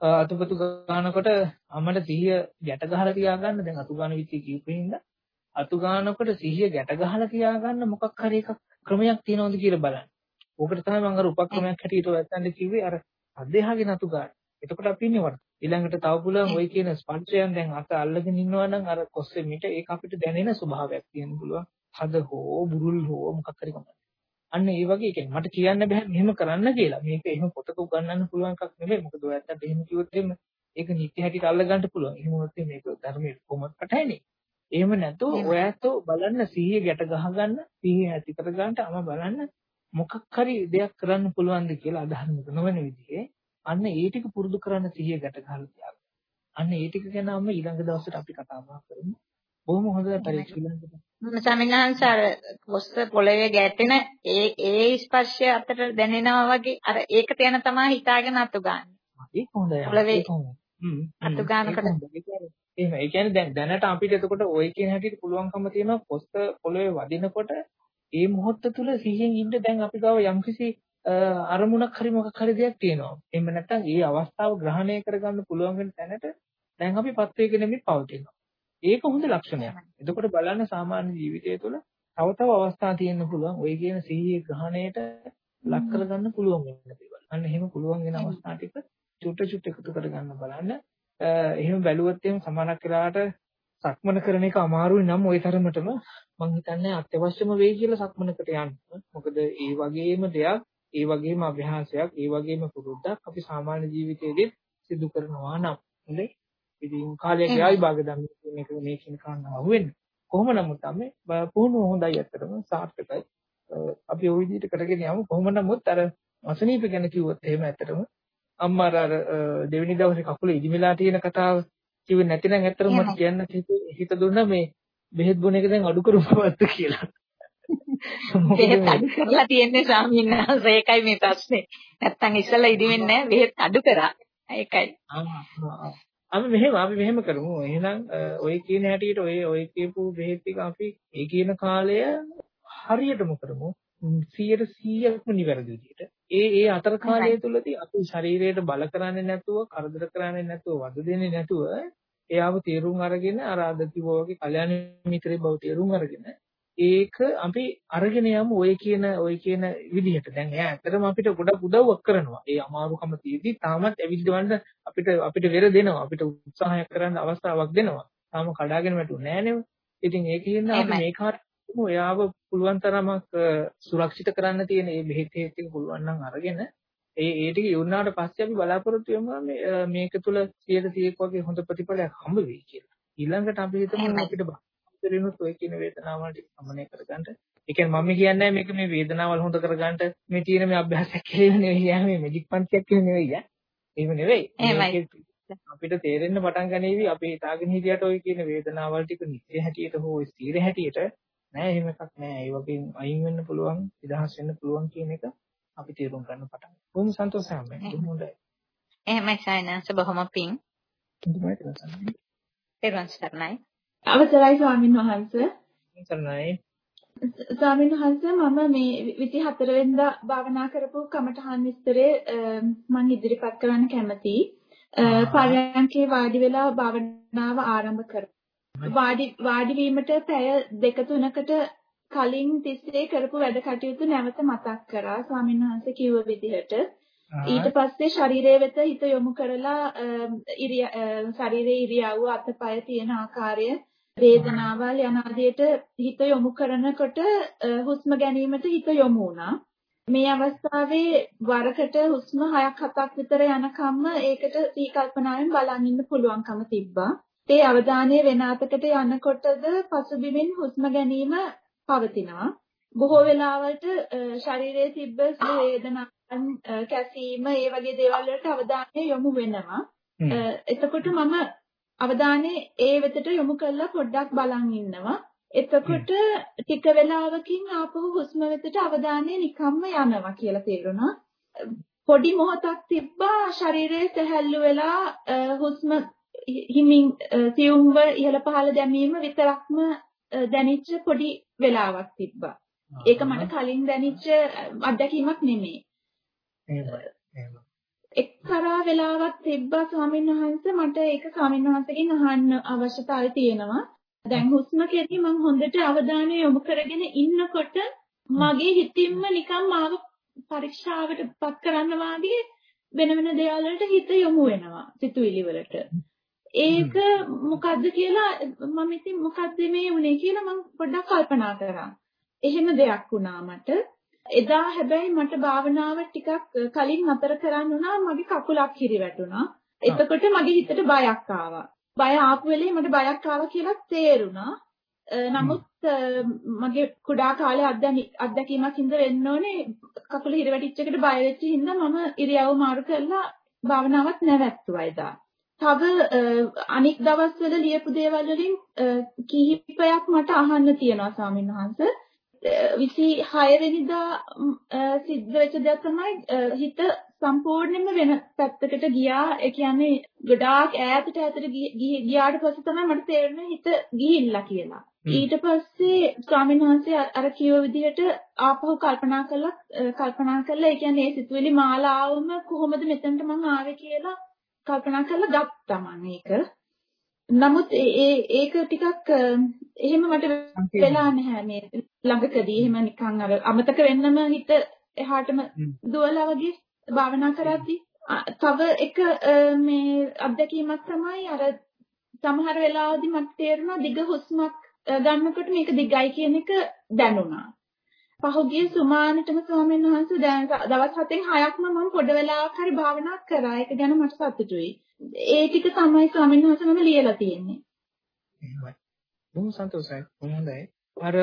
අතුපතු ගන්නකොට අම්මට සිහිය ගැට ගහලා තියාගන්න දැන් අතු ගන්න විත්තිය කියපින්ද අතු ගන්නකොට සිහිය ගැට ගහලා තියාගන්න මොකක් හරි එකක් ක්‍රමයක් තියෙනවද කියලා බලන්න. ඕකට තමයි මම අර උපක්‍රමයක් හැටියට වැත්තන්ට කිව්වේ අර අධ්‍යයහගෙන අතු ගන්න. එතකොට අපි ඉන්නේ වරද. ඊළඟට තව පුළුවන් ওই කියන ස්පර්ශයන් දැන් අත අල්ලගෙන ඉන්නවා නම් අර කොස්සේ මිට ඒක අපිට දැනෙන ස්වභාවයක් තියෙන පුළුවන්. හද හෝ බුරුල් හෝ මොකක් හරි කමක්. අන්න ඒ වගේ කියන්නේ මට කියන්න බෑ මෙහෙම කරන්න කියලා. මේක එහෙම පොතක උගන්වන්න පුළුවන් එකක් නෙමෙයි. මොකද ඔයත්තන්ට එහෙම කිව්වොත් එහෙම ඒක නිත්‍ය හැටියට අල්ල ගන්න පුළුවන්. එහෙම වුණොත් මේක ධර්මයේ කොහොමද කටහැනේ. එහෙම නැතුව ඔයත්ෝ බලන්න සිහිය ගැට ගහගන්න සිහිය ඇති කරගන්න අම බලන්න මොකක් හරි දෙයක් කරන්න පුළුවන්ද කියලා අදහන්නක නොවන විදිහේ අන්න ඒ ටික පුරුදු කරන්න සිහිය ගැට ගහලා තියාගන්න. අන්න ඒ ටික ගැන අම ඊළඟ දවසට අපි කතා බහ කරමු. බොහොම හොඳ පරීක්ෂණයක්. මම සමිනහන්ස අර කොස්ස පොළවේ ගැටෙන ඒ ඒ ස්පර්ශය අතට දැනෙනවා වගේ අර ඒක තැන තමයි හිතාගෙන අතු ගන්න. ඒක හොඳයි. පොළවේ අතු ගන්නකොට එහෙම. ඒ කියන්නේ දැන් දැනට අපිට එතකොට ওই කියන හැටියට පුළුවන්කම තියෙනවා පොස්ත පොළවේ වදිනකොට ඒ මොහොත තුල සිහියෙන් ඉන්න දැන් අපි ගාව යම්කිසි අරමුණක් හරි මොකක් හරි දෙයක් තියෙනවා. එහෙම නැත්නම් ඒ අවස්ථාව ග්‍රහණය කරගන්න පුළුවන් වෙන තැනට දැන් අපි පත් වේගෙන මේ පවතිනවා. ඒක හොඳ ලක්ෂණයක්. එතකොට බලන්න සාමාන්‍ය ජීවිතය තුළ තව තව අවස්ථා තියෙන්න පුළුවන්. ওই කියන සිහියේ ග්‍රහණයට ලක් කරගන්න පුළුවන් වෙන දේවල්. අන්න එහෙම පුළුවන් වෙන අවස්ථා ටික චුට්ට චුට්ට එකතු කරගන්න බලන්න. එහෙම බැලුවොත් එහෙම සමානක් වෙලාවට සක්මන කරන එක අමාරුයි නම් ওই තරමටම මම හිතන්නේ අත්‍යවශ්‍යම වෙයි කියලා සක්මනකට යන්න. මොකද ඒ වගේම දෙයක්, ඒ වගේම අභ්‍යාසයක්, ඒ වගේම පුරුද්දක් අපි සාමාන්‍ය ජීවිතයේදී සිදු කරනවා නම් හොඳයි. ඉතින් කාලයක් ගියායි භාග ධම්ම කියන එක මේ කියන කාරණාව අහුවෙන්නේ. කොහොම නමුත් අපි පුහුණුව හොඳයි අත්‍තරම සාර්ථකයි. අපි ওই විදිහට කරගෙන යමු. කොහොම නමුත් අර අසනීප ගැන කිව්වොත් එහෙම ඇත්තටම අම්මා අර දෙවෙනි දවසේ කකුල ඉදිමිලා තියෙන කතාව කිව්වේ නැතිනම් ඇත්තටම මට කියන්න හිත දුන්නා මේ බෙහෙත් බොන එක දැන් අඩු කරමුවත් කියලා. බෙහෙත් අඩු කරලා තියෙන්නේ ස්වාමීන් වහන්සේ ඒකයි මේ ප්‍රශ්නේ. නැත්තම් ඉස්සෙල්ලා ඉදිවෙන්නේ නැහැ බෙහෙත් අඩු කරා. ඒකයි. අපි මෙහෙම අපි මෙහෙම කරමු. එහෙනම් ඔය කියන හැටියට ඔය ඔය කියපු බෙහෙත් ටික අපි ඒ කියන කාලය හරියටම කරමු. 100%ක්ම නිවැරදි විදිහට. ඒ ඒ අතර කාලය තුලදී අපි ශරීරයට බල කරන්නේ නැතුව, කරදර කරන්නේ නැතුව, වද දෙන්නේ නැතුව එයාව තේරුම් අරගෙන අර අද කිව්වා වගේ කල්යාණ මිත්‍රේ බව තේරුම් අරගෙන ඒක අපි අරගෙන යමු ඔය කියන ඔය කියන විදිහට. දැන් එයා ඇත්තටම අපිට ගොඩක් උදව්වක් කරනවා. ඒ අමාරුකම තියෙද්දි තාමත් ඇවිද්දවන්න අපිට අපිට වෙර දෙනවා. අපිට උත්සාහයක් කරන්න අවස්ථාවක් දෙනවා. තාම කඩාගෙන වැටුනේ නෑ නේද? ඉතින් ඒකින් අපි මේ කාර්යය එයාව පුළුවන් තරමක් සුරක්ෂිත කරන්න තියෙන මේ බෙහෙත් හේත් ටික පුළුවන් නම් අරගෙන ඒ ඒ ටික යොන්නාට පස්සේ අපි බලාපොරොත්තු වෙමු මේක තුල 100%ක් වගේ හොඳ ප්‍රතිඵලයක් හම්බ වෙයි කියලා. ඊළඟට අපි හිතමු අපිට බාහිරිනුත් ඔය කියන වේදනාවල් ටික සමනය කරගන්න. ඒ කියන්නේ මම කියන්නේ මේක මේ වේදනාවල් හොඳ කරගන්න මේ තියෙන මේ අභ්‍යාසයක් කියලා නෙවෙයි යා මේ මැජික් පන්තියක් කියලා නෙවෙයි යා. එහෙම නෙවෙයි. අපිට තේරෙන්න පටන් ගනීවි අපි හිතාගෙන හිටියට ඔය කියන වේදනාවල් ටික නිත්‍ය හැටියට හෝ ස්ථිර හැටියට නෑ එහෙම එකක් නෑ. ඒ වගේ අයින් වෙන්න පුළුවන්, නිදහස් වෙන්න පුළුවන් කියන එක අපි තේරුම් ගන්න පටන් ගන්නවා. බොහොම සන්තෝෂයි මම. හොඳයි. එහෙමයි සයනස බොහොම පිං. හොඳයි තමයි. පෙරවන් සර්ණයි. අවසරයි ස්වාමින් වහන්සේ. සර්ණයි. ස්වාමීන් වහන්සේ මම මේ 24 වෙනිදා භාවනා කරපු කමඨහන් විස්තරේ මම ඉදිරිපත් කරන්න කැමතියි. පරයන්කේ වාඩි වෙලා භාවනාව ආරම්භ කරා. වාඩි වාඩි වීමට පැය දෙක තුනකට කලින් තිස්සේ කරපු වැඩ කටයුතු නැවත මතක් කරා. ස්වාමීන් වහන්සේ කිව්ව විදිහට. ඊට පස්සේ ශරීරයේ වෙත හිත යොමු කරලා ශරීරයේ ඉරියව්ව අතපය තියෙන ආකාරය වේදනාවල් යන ආදියට හිත යොමු කරනකොට හුස්ම ගැනීමට හිත යොමු වුණා. මේ අවස්ථාවේ වරකට හුස්ම 6ක් 7ක් විතර යනකම්ම ඒකට සීකල්පනාවෙන් බලන් ඉන්න පුළුවන්කම තිබ්බා. ඒ අවධානය වෙන අතකට යනකොටද පසුබිමින් හුස්ම ගැනීම පවතිනවා. බොහෝ වෙලාවට ශරීරයේ තිබ්බ වේදනාවන් කැසීම ඒ වගේ දේවල් වලට අවධානය යොමු වෙනවා. එතකොට මම අවධානය ඒ වෙතට යොමු කරලා පොඩ්ඩක් බලන් ඉන්නවා. එතකොට ටික වෙලාවකින් ආපහු හුස්ම වෙතට අවධානය නිකම්ම යනවා කියලා තේරුණා. පොඩි මොහොතක් තිබ්බා ශරීරයේ සැහැල්ලු වෙලා හුස්ම හිමින් සියුම්ව ඉහළ පහළ දැමීම විතරක්ම දැනිච්ච පොඩි වෙලාවක් තිබ්බා. ඒක මට කලින් දැනිච්ච අත්දැකීමක් නෙමෙයි. එක්තරා වෙලාවක් තිබ්බා ස්වාමීන් වහන්සේ මට ඒක ස්වාමීන් වහන්සේගෙන් අහන්න අවශ්‍යතාවය තියෙනවා. දැන් හුස්ම කෙරෙහි මම හොඳට අවධානය යොමු කරගෙන ඉන්නකොට මගේ හිතින්ම නිකන් මාව පරීක්ෂාවට පත් කරන්න වාගේ වෙන වෙන දේවල් වලට හිත යොමු වෙනවා සිතුවිලි වලට. ඒක මොකද්ද කියලා මම ඉතින් මොකද්ද මේ වුනේ කියලා මම පොඩ්ඩක් කල්පනා කරා. එහෙම දෙයක් වුණා මට. එදා හැබැයි මට භාවනාව ටිකක් කලින් නතර කරන්න උනා මගේ කකුලක් හිරිවැටුණා. එතකොට මගේ හිතට බයක් ආවා. බය ආපු වෙලේ මට බයක් ආවා කියලා තේරුණා. නමුත් මගේ කුඩා කාලේ අත්දැකීමක් හින්දා වෙන්න ඕනේ කකුල හිරිවැටිච්ච එකට බය වෙච්ච හින්දා මම ඉරියව් මාරු කරලා භාවනාවක් නැවැත්තුවා එදා. තව අනික් දවස්වල ලියපු දේවල් වලින් කිහිපයක් මට අහන්න තියෙනවා ස්වාමීන් වහන්සේ. 26 වෙනිදා සිද්ධ වෙච්ච දේ තමයි හිත සම්පූර්ණයෙන්ම වෙන පැත්තකට ගියා. ඒ කියන්නේ ගොඩාක් ඈතට ඈතට ගියාට පස්සේ තමයි මට තේරුනේ හිත ගිහිල්ලා කියලා. ඊට පස්සේ ස්වාමීන් වහන්සේ අර කියව විදිහට ආපහු කල්පනා කළා කල්පනා කළා ඒ කියන්නේ ඒ සිතුවිලි මාලාවම කොහොමද මෙතනට මං ආවේ කියලා කල්පනා කරලා ගත්තා මම ඒක. නමුත් ඒ ඒක ටිකක් එහෙම මට වෙලා නැහැ මේ ළඟකදී එහෙම නිකන් අර අමතක වෙන්නම හිත එහාටම දුවලා වගේ භාවනා කරද්දී තව එක මේ අත්දැකීමක් තමයි අර සමහර වෙලාවදී මට තේරුණා දිග හුස්මක් ගන්නකොට මේක දිගයි කියන එක දැනුණා. පහුගිය සුමානටම ස්වාමීන් වහන්සේ දැන් දවස් 7න් 6ක්ම මම පොඩ වෙලාවක් හරි භාවනා කරා. ඒක ගැන මට සතුටුයි. ඒ ටික තමයි ස්වාමීන් වහන්සේ මම ලියලා තියෙන්නේ. එහෙමයි. බොහොම සන්තෝෂයි. හොඳයි. අර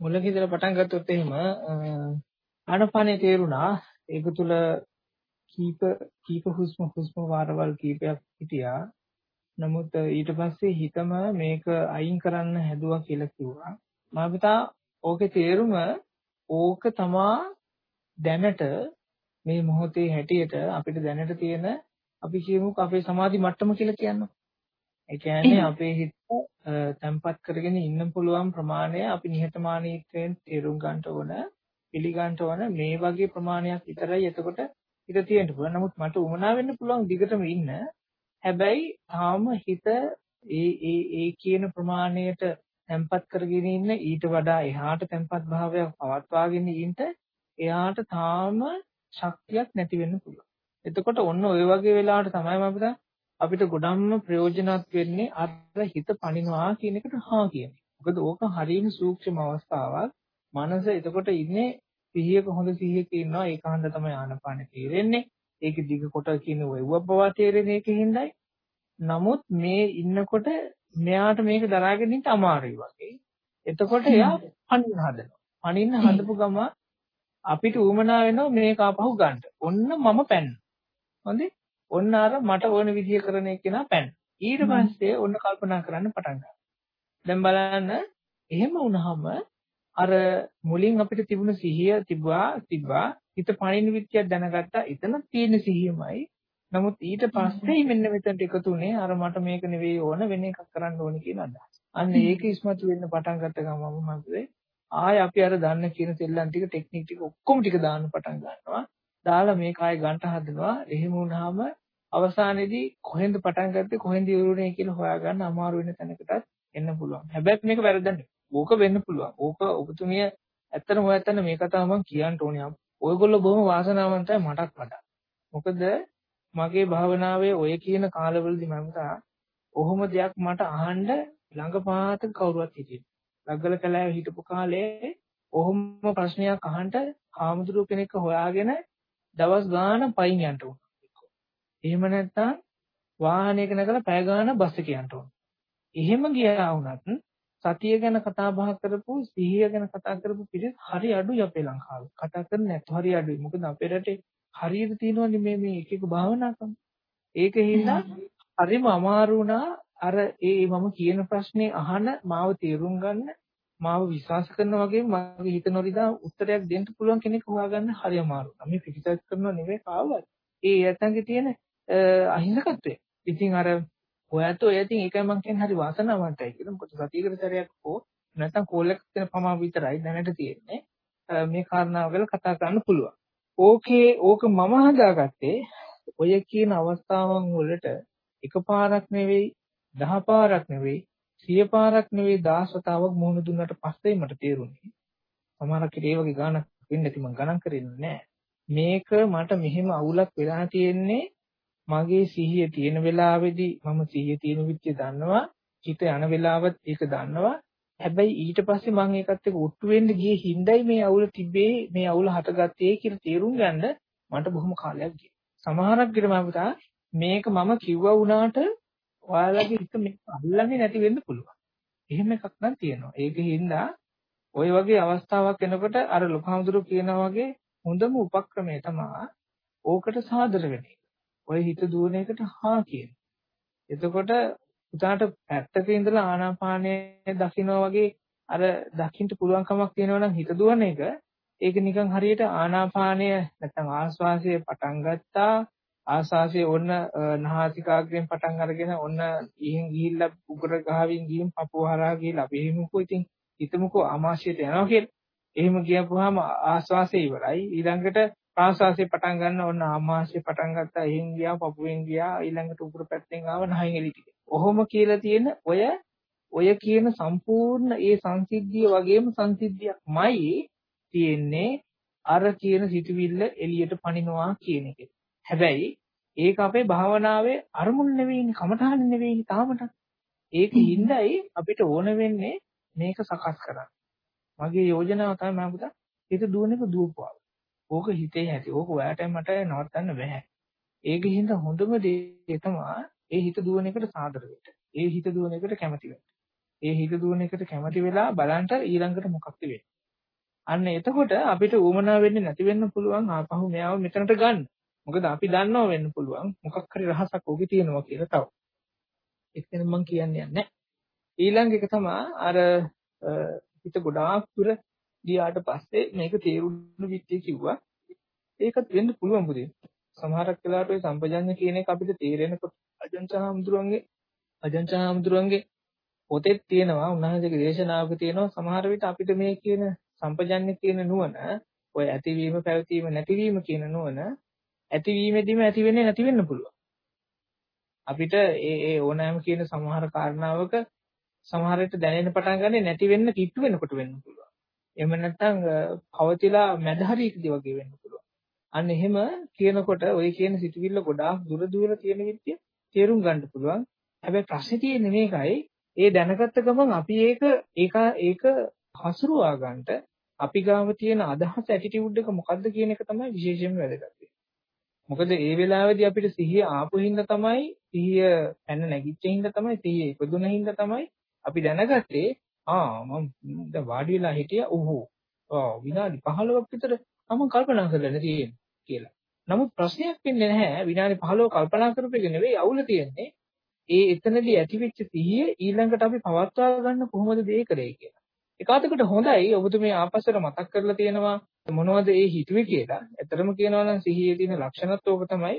මුලින් ඉඳලා පටන් ගත්තොත් එහෙම ආනපානේ තේරුණා. ඒක තුල කීප කීප හුස්ම හුස්ම වාරවල් කීපයක් හිටියා. නමුත් ඊට පස්සේ හිතම මේක අයින් කරන්න හැදුවා කියලා කිව්වා. මම හිතා ඕකේ තේරුම ඕක තමා දැනට මේ මොහොතේ හැටියට අපිට දැනට තියෙන අපි කියමුකෝ අපේ සමාධි මට්ටම කියලා කියනවා. ඒ කියන්නේ අපේ හිත තැම්පත් කරගෙන ඉන්න පුළුවන් ප්‍රමාණය අපි නිහතමානීත්වයෙන් තේරුම් ගන්න ඕන, පිළිගන්න ඕන මේ වගේ ප්‍රමාණයක් විතරයි එතකොට හිත තියෙන්න පුළුවන්. නමුත් මට උමනා වෙන්න පුළුවන් දිගටම ඉන්න. හැබැයි තාම හිත ඒ ඒ ඒ කියන ප්‍රමාණයට තැම්පත් කරගෙන ඉන්න ඊට වඩා එහාට තැම්පත් භාවයක් පවත්වාගෙන ඉන්න එයාට තාම ශක්තියක් නැති වෙන්න පුළුවන්. එතකොට ඔන්න ඔය වගේ වෙලාවට තමයි මම අපිට ගොඩක්ම ප්‍රයෝජනවත් වෙන්නේ අර හිත පණිනවා කියන එකට හා කියන්නේ. මොකද ඕක හරියම සූක්ෂම අවස්ථාවක්. මනස එතකොට ඉන්නේ සිහියක හොඳ සිහියක ඉන්නවා ඒකාන්ත තමයි ආනපාන තීරෙන්නේ. ඒකේ දිග කොට කියන වෙව්ව බව තේරෙන එකකින්දයි. නමුත් මේ ඉන්නකොට මෙයාට මේක දරාගෙන ඉන්න අමාරුයි වගේ. එතකොට එයා පණින්න හදනවා. පණින්න හදපු ගම අපිට උවමනා වෙනවා මේක ආපහු ගන්න. ඔන්න මම පැන්න. හොඳේ? ඔන්න අර මට ඕන විදිය කරන එකේනා පැන්න. ඊට පස්සේ ඔන්න කල්පනා කරන්න පටන්. දැන් බලන්න එහෙම වුණාම අර මුලින් අපිට තිබුණ සිහිය තිබ්බා තිබ්බා හිත පණින විත්‍යක් දැනගත්තා එතන තියෙන සිහියමයි නමුත් ඊට පස්සේ මෙන්න මෙතනට එකතු වුණේ අර මට මේක නෙවෙයි ඕන වෙන එකක් කරන්න ඕනේ කියන අදහස. අන්න ඒක ඉස්මතු වෙන්න පටන් ගත්ත ගමන් මම ආය අපි අර දන්න කියන සෙල්ලම් ටික ටෙක්නික් ටික ඔක්කොම ටික දාන්න පටන් ගන්නවා. දාලා මේක ආය ගන්ට හදනවා. එහෙම වුණාම අවසානයේදී කොහෙන්ද පටන් ගත්තේ කොහෙන්ද ඉවරුනේ කියලා හොයාගන්න අමාරු වෙන තැනකටත් එන්න පුළුවන්. හැබැයි මේක වැරදන්නේ. ඕක වෙන්න පුළුවන්. ඕක ඔබතුමිය ඇත්තටම ඔය ඇත්තට මේ කතාව මම කියන්න ඕනේ. ඔයගොල්ලෝ බොහොම වාසනාවන්තයි මටත් වඩා. මොකද මගේ භාවනාවේ ඔය කියන කාලවලදී මම තා ඔහොම දෙයක් මට අහන්න ළඟපාත කවුරුවත් හිටියේ. ලග්ගල කලාවේ හිටපු කාලේ ඔහොම ප්‍රශ්නයක් අහන්න ආමුදුරු කෙනෙක් හොයාගෙන දවස් ගාන පයින් යන්න උන. එහෙම නැත්නම් වාහනයක නැගලා පැය ගාන බස් එකේ යන්න ඕන. එහෙම ගියා වුණත් සතිය ගැන කතා බහ කරපු සිහිය ගැන කතා කරපු පිළිස් හරි අඩුයි අපේ ලංකාවේ. කතා කරන්නේ නැත්නම් හරි අඩුයි. මොකද අපේ රටේ හරියට තියෙනවනේ මේ මේ එක එක භාවනා ක්‍රම. ඒකින්ද හරිම අමාරු වුණා අර ඒ මම කියන ප්‍රශ්නේ අහන මාව තේරුම් ගන්න මාව විශ්වාස කරන වගේ මගේ හිත නොරිදා උත්තරයක් දෙන්න පුළුවන් කෙනෙක් හොයාගන්න හරි අමාරුයි. මේ ක්‍රිටිසයිස් කරනව නෙවෙයි කාවත්. ඒ යතන්ගේ තියෙන අහිංසකත්වය. ඉතින් අර ඔයත් ඔය ඉතින් ඒකයි මම කියන්නේ හරි වාසනාවන්තයි කියලා. මොකද සතියකට සැරයක් හෝ නැත්නම් කෝල් එකක් දෙන පමා විතරයි දැනට තියෙන්නේ. මේ කාරණාව ගැන කතා කරන්න පුළුවන්. ඕකේ ඕක මම හදාගත්තේ ඔය කියන අවස්ථාවන් වලට එකපාරක් නෙවෙයි දහ පාරක් නෙවෙයි සිය පාරක් නෙවෙයි දහස් වතාවක් මුහුණ දුන්නාට පස්සේ මට තේරුණේ. සමහරක් ඒ වගේ ගානක් වෙන්න ඇති මම ගණන් කරන්නේ නැහැ. මේක මට මෙහෙම අවුලක් වෙලා තියෙන්නේ මගේ සිහිය තියෙන වෙලාවේදී. මම සිහිය තියෙන විදිය දන්නවා. හිත යන වෙලාවත් ඒක දන්නවා. හැබැයි ඊට පස්සේ මම ඒකත් එක්ක ඔට්ටු වෙන්න ගියේ හිඳයි මේ අවුල තිබේ මේ අවුල හටගත්තේ කියලා තේරුම් ගන්න මට බොහොම කාලයක් ගියා. සමහරක් විට මම මේක මම කිව්වා වුණාට ඔයාලගේ හිත මේක අල්ලන්නේ නැති වෙන්න පුළුවන්. එහෙම එකක් නම් තියෙනවා. ඒකෙන් ওই වගේ අවස්ථාවක් එනකොට අර ලොකහඳුරු කියනා වගේ හොඳම උපක්‍රමය තමයි ඕකට සාදර වෙන එක. ඔය හිත දුවන එකට හා කියන. එතකොට පුතාට පැත්තක ඉඳලා ආනාපානය දකින්න වගේ අර දකින්න පුළුවන් කමක් තියෙනවා නම් හිත දුවන එක ඒක නිකන් හරියට ආනාපානය නැත්නම් ආස්වාසය පටන් ගත්තා ආස්වාසය ඔන්න නහාසිකාග්‍රයෙන් පටන් අරගෙන ඔන්න ඉහින් ගිහිල්ලා උගර ගහවින් ගිහින් පපුව හරහා ගිහිල්ලා අපි හිමුකෝ ඉතින් හිතමුකෝ ආමාශයට යනවා කියලා. එහෙම ගියපුවාම ආස්වාසය ඉවරයි. ඊළඟට ආස්වාසය පටන් ගන්න ඔන්න ආමාශය පටන් ගත්තා. ඉහින් ගියා පපුවෙන් ගියා ඊළඟට උගර පැත්තෙන් ආව නහින් එළිට. ඔහොම කියලා තියෙන ඔය ඔය කියන සම්පූර්ණ ඒ සංසිද්ධිය වගේම සංසිද්ධියක්මයි තියෙන්නේ අර කියන සිතුවිල්ල එළියට පනිනවා කියන එක. හැබැයි ඒක අපේ භාවනාවේ අරමුණ නෙවෙයිනේ, කමඨාන නෙවෙයිනේ තාමට. ඒක හිඳයි අපිට ඕන වෙන්නේ මේක සකස් කරන්න. මගේ යෝජනාව තමයි මම පුතා හිත දුවන එක දුවපුවා. ඕක හිතේ ඇති. ඕක ඔයාට මට නවත්තන්න බෑ. ඒක හින්දා හොඳම දේ තමයි ඒ හිත දුවන එකට සාදර වෙන්න. ඒ හිත දුවන එකට කැමති වෙන්න. ඒ හිත දුවන එකට කැමති වෙලා බලන්න ඊළඟට මොකක්ද වෙන්නේ. අන්න එතකොට අපිට උවමනා වෙන්නේ නැති වෙන්න පුළුවන් ආපහු මෙයාව මෙතනට ගන්න. මොකද අපි දන්නව වෙන්න පුළුවන් මොකක් හරි රහසක් ඔගේ තියෙනවා කියලා තව. එක්කෙනෙක් මම කියන්නේ නැහැ. ඊළඟ එක තමයි අර හිත ගොඩාක් දුර ගියාට පස්සේ මේක තේරුණු විදිය කිව්වා. ඒකත් වෙන්න පුළුවන් පුතේ. සමහරක් වෙලාවට ඔය සම්පජඤ්ඤ කියන එක අපිට තේරෙනකොට අජන්චහාමුදුරන්ගේ අජන්චහාමුදුරන්ගේ පොතේ තියෙනවා උන්වහන්සේගේ දේශනාවක තියෙනවා සමහර විට අපිට මේ කියන සම්පජඤ්ඤ කියන නුවණ ඔය ඇතිවීම පැවතීම නැතිවීම කියන නුවණ ඇතිවීමෙදිම ඇති වෙන්නේ නැති වෙන්න පුළුවන්. අපිට ඒ ඒ ඕනෑම කියන සමහර කාරණාවක සමහර විට දැනෙන්න පටන් ගන්නේ නැති වෙන්න කිට්ටු වෙනකොට වෙන්න පුළුවන්. එහෙම නැත්නම් පවතිලා මැදහරියකදී වගේ වෙන්න පුළුවන්. අන්න එහෙම කියනකොට ඔය කියන සිතුවිල්ල ගොඩාක් දුර දුර තියෙන විදිය තේරුම් ගන්න පුළුවන්. හැබැයි ප්‍රශ්නේ තියෙන්නේ මේකයි ඒ දැනගත්ත ගමන් අපි ඒක ඒක ඒක හසුරුවා ගන්නට අපි ගාව තියෙන අදහස ඇටිටියුඩ් එක මොකද්ද කියන එක තමයි විශේෂයෙන්ම වැදගත් මොකද ඒ වෙලාවේදී අපිට සිහිය ආපු හින්දා තමයි සිහිය පැන නැගිච්ච හින්දා තමයි සිහිය ඉපදුන හින්දා තමයි අපි දැනගත්තේ ආ මම දැන් වාඩි වෙලා හිටියා ඔහො ආ විනාඩි 15ක් විතර මම කල්පනා කරලා තියෙන්නේ කියලා. නමුත් ප්‍රශ්නයක් වෙන්නේ නැහැ විනාඩි 15 කල්පනා කරපු එක නෙවෙයි අවුල තියෙන්නේ ඒ එතනදී ඇතිවෙච්ච සිහිය ඊළඟට අපි පවත්වා ගන්න කොහොමද දේ කරේ කියලා. එකාතකට හොඳයි ඔබතුමේ ආපස්සට මතක් කරලා තියෙනවා මොනවද ඒ හිතුවේ කියලා. ඇත්තටම කියනවා නම් සිහියේ තියෙන ලක්ෂණත් ඕක තමයි.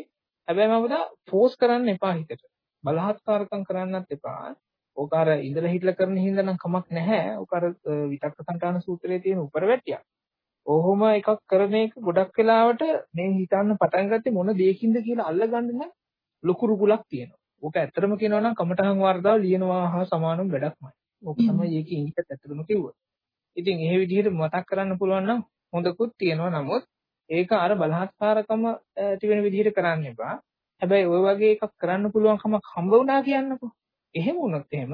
හැබැයි මම බදා ෆෝස් කරන්න එපා හිතට. බලහත්කාරකම් කරන්නත් එපා. ඕක අර ඉඳලා හිටලා කරන හින්දා නම් කමක් නැහැ. ඕක අර විතක්ක සංකාන සූත්‍රයේ තියෙන උපරවැටියක්. ඔහොම එකක් කරන එක ගොඩක් වෙලාවට මේ හිතන්න පටන් ගත්තේ මොන දෙයකින්ද කියලා අල්ලගන්න නම් ලොකු රුකුලක් තියෙනවා. ඕක ඇත්තටම කියනවා නම් කමඨහන් වර්ධාව ලියනවා හා සමානම වැඩක්මයි. ඕක තමයි ඒකේ ඉංග්‍රීසිත් ඇත්තටම කිව්වොත්. ඉතින් ඒ විදිහට මතක් කරන්න පුළුවන් නම් හොඳකුත් තියෙනවා. නමුත් ඒක අර බලහත්කාරකම ඇති වෙන විදිහට කරන්න එපා. හැබැයි ওই වගේ එකක් කරන්න පුළුවන් කමක් හම්බ වුණා කියන්නකෝ. එහෙම වුණොත් එහෙම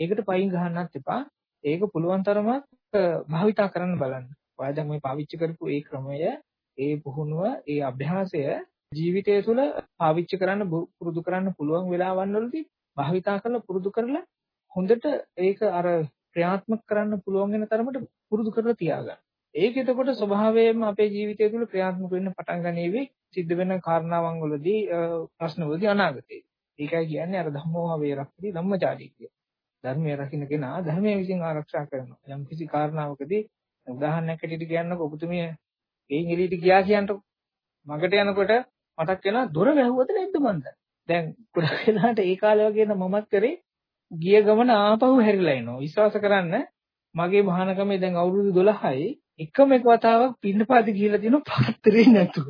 ඒකට පයින් ගහන්නත් එපා. ඒක පුළුවන් තරමක් භාවිතා කරන්න බලන්න. ඔයා දැන් මේ පාවිච්චි කරපු ඒ ක්‍රමය, ඒ පුහුණුව, ඒ අභ්‍යාසය ජීවිතය තුළ පාවිච්චි කරන්න පුරුදු කරන්න පුළුවන් වෙලාවන් වලදී භාවිතා කරලා පුරුදු කරලා හොඳට ඒක අර ක්‍රියාත්මක කරන්න පුළුවන් වෙන තරමට පුරුදු කරලා තියාගන්න. ඒක එතකොට ස්වභාවයෙන්ම අපේ ජීවිතය තුළ ක්‍රියාත්මක වෙන්න පටන් ගන්නේවි සිද්ධ වෙන කාරණාවන් වලදී ප්‍රශ්නවලදී අනාගතේ. ඒකයි කියන්නේ අර ධම්මෝහ වේරක්ති ධම්මචාරී කිය. ධර්මය රකින්න කෙනා ධර්මයේ විසින් ආරක්ෂා කරනවා. යම් කිසි කාරණාවකදී උදාහරණයක් ඇටියට කියන්නකො ඔබතුමිය ගෙයින් එළියට ගියා කියන්නකො. මගට යනකොට මතක් වෙනවා දොර වැහුවද නැද්ද මන්ද? දැන් ගොඩක් වෙලාවට ඒ කාලේ වගේ නම් මමත් කරේ ගිය ගමන ආපහු හැරිලා එනවා. විශ්වාස කරන්න මගේ මහානකමේ දැන් අවුරුදු 12යි එකම එක වතාවක් පින්නපාති ගිහිල්ලා තියෙනවා පාත්‍රේ නැතුව.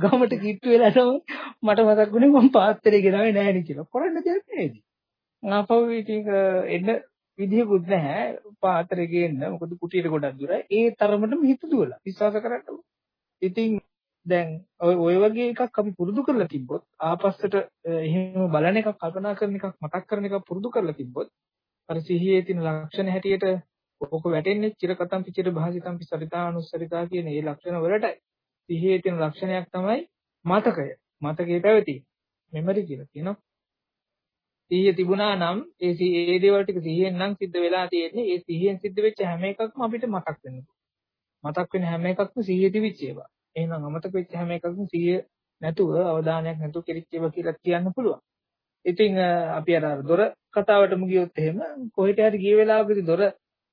ගමට කිට්ටු වෙලා තමයි මට මතක් වුණේ මම පාත්‍රේ ගෙනාවේ නැහැ නේ කියලා. කරන්න දෙයක් නැහැ. ආපහු ඉතින් එන්න විදියකුත් නැහැ පාත්‍රේ ගේන්න. මොකද කුටියට ගොඩක් දුරයි. ඒ තරමටම හිත දුවලා. විශ්වාස කරන්න. ඉතින් දැන් ඔය වගේ එකක් අපි පුරුදු කරලා තිබ්බොත් ආපස්සට එහෙම බලන එකක් කල්පනා කරන එකක් මතක් කරන එකක් පුරුදු කරලා තිබ්බොත් අර සිහියේ තියෙන ලක්ෂණ හැටියට ඔක වැටෙන්නේ චිරකතම් පිචිර භාසිතම් පිසරිතා අනුස්සරිතා කියන මේ ලක්ෂණ වලටයි සිහියේ තියෙන ලක්ෂණයක් තමයි මතකය මතකයේ පැවතීම මෙමරි කියලා කියනවා සිහිය තිබුණා නම් ඒ ඒ දේවල් ටික සිහියෙන් නම් සිද්ධ වෙලා තියෙන්නේ ඒ සිහියෙන් සිද්ධ වෙච්ච හැම එකක්ම අපිට මතක් වෙනවා මතක් වෙන හැම එකක්ම සිහිය තිබිච්ච ඒවා එහෙනම් අමතක වෙච්ච හැම එකක්ම සිහිය නැතුව අවධානයක් නැතුව කෙරිච්ච ඒවා කියලා කියන්න පුළුවන්. ඉතින් අපි අර දොර කතාවටම ගියොත් එහෙම කොහෙට හරි ගිය වෙලාවකදී දොර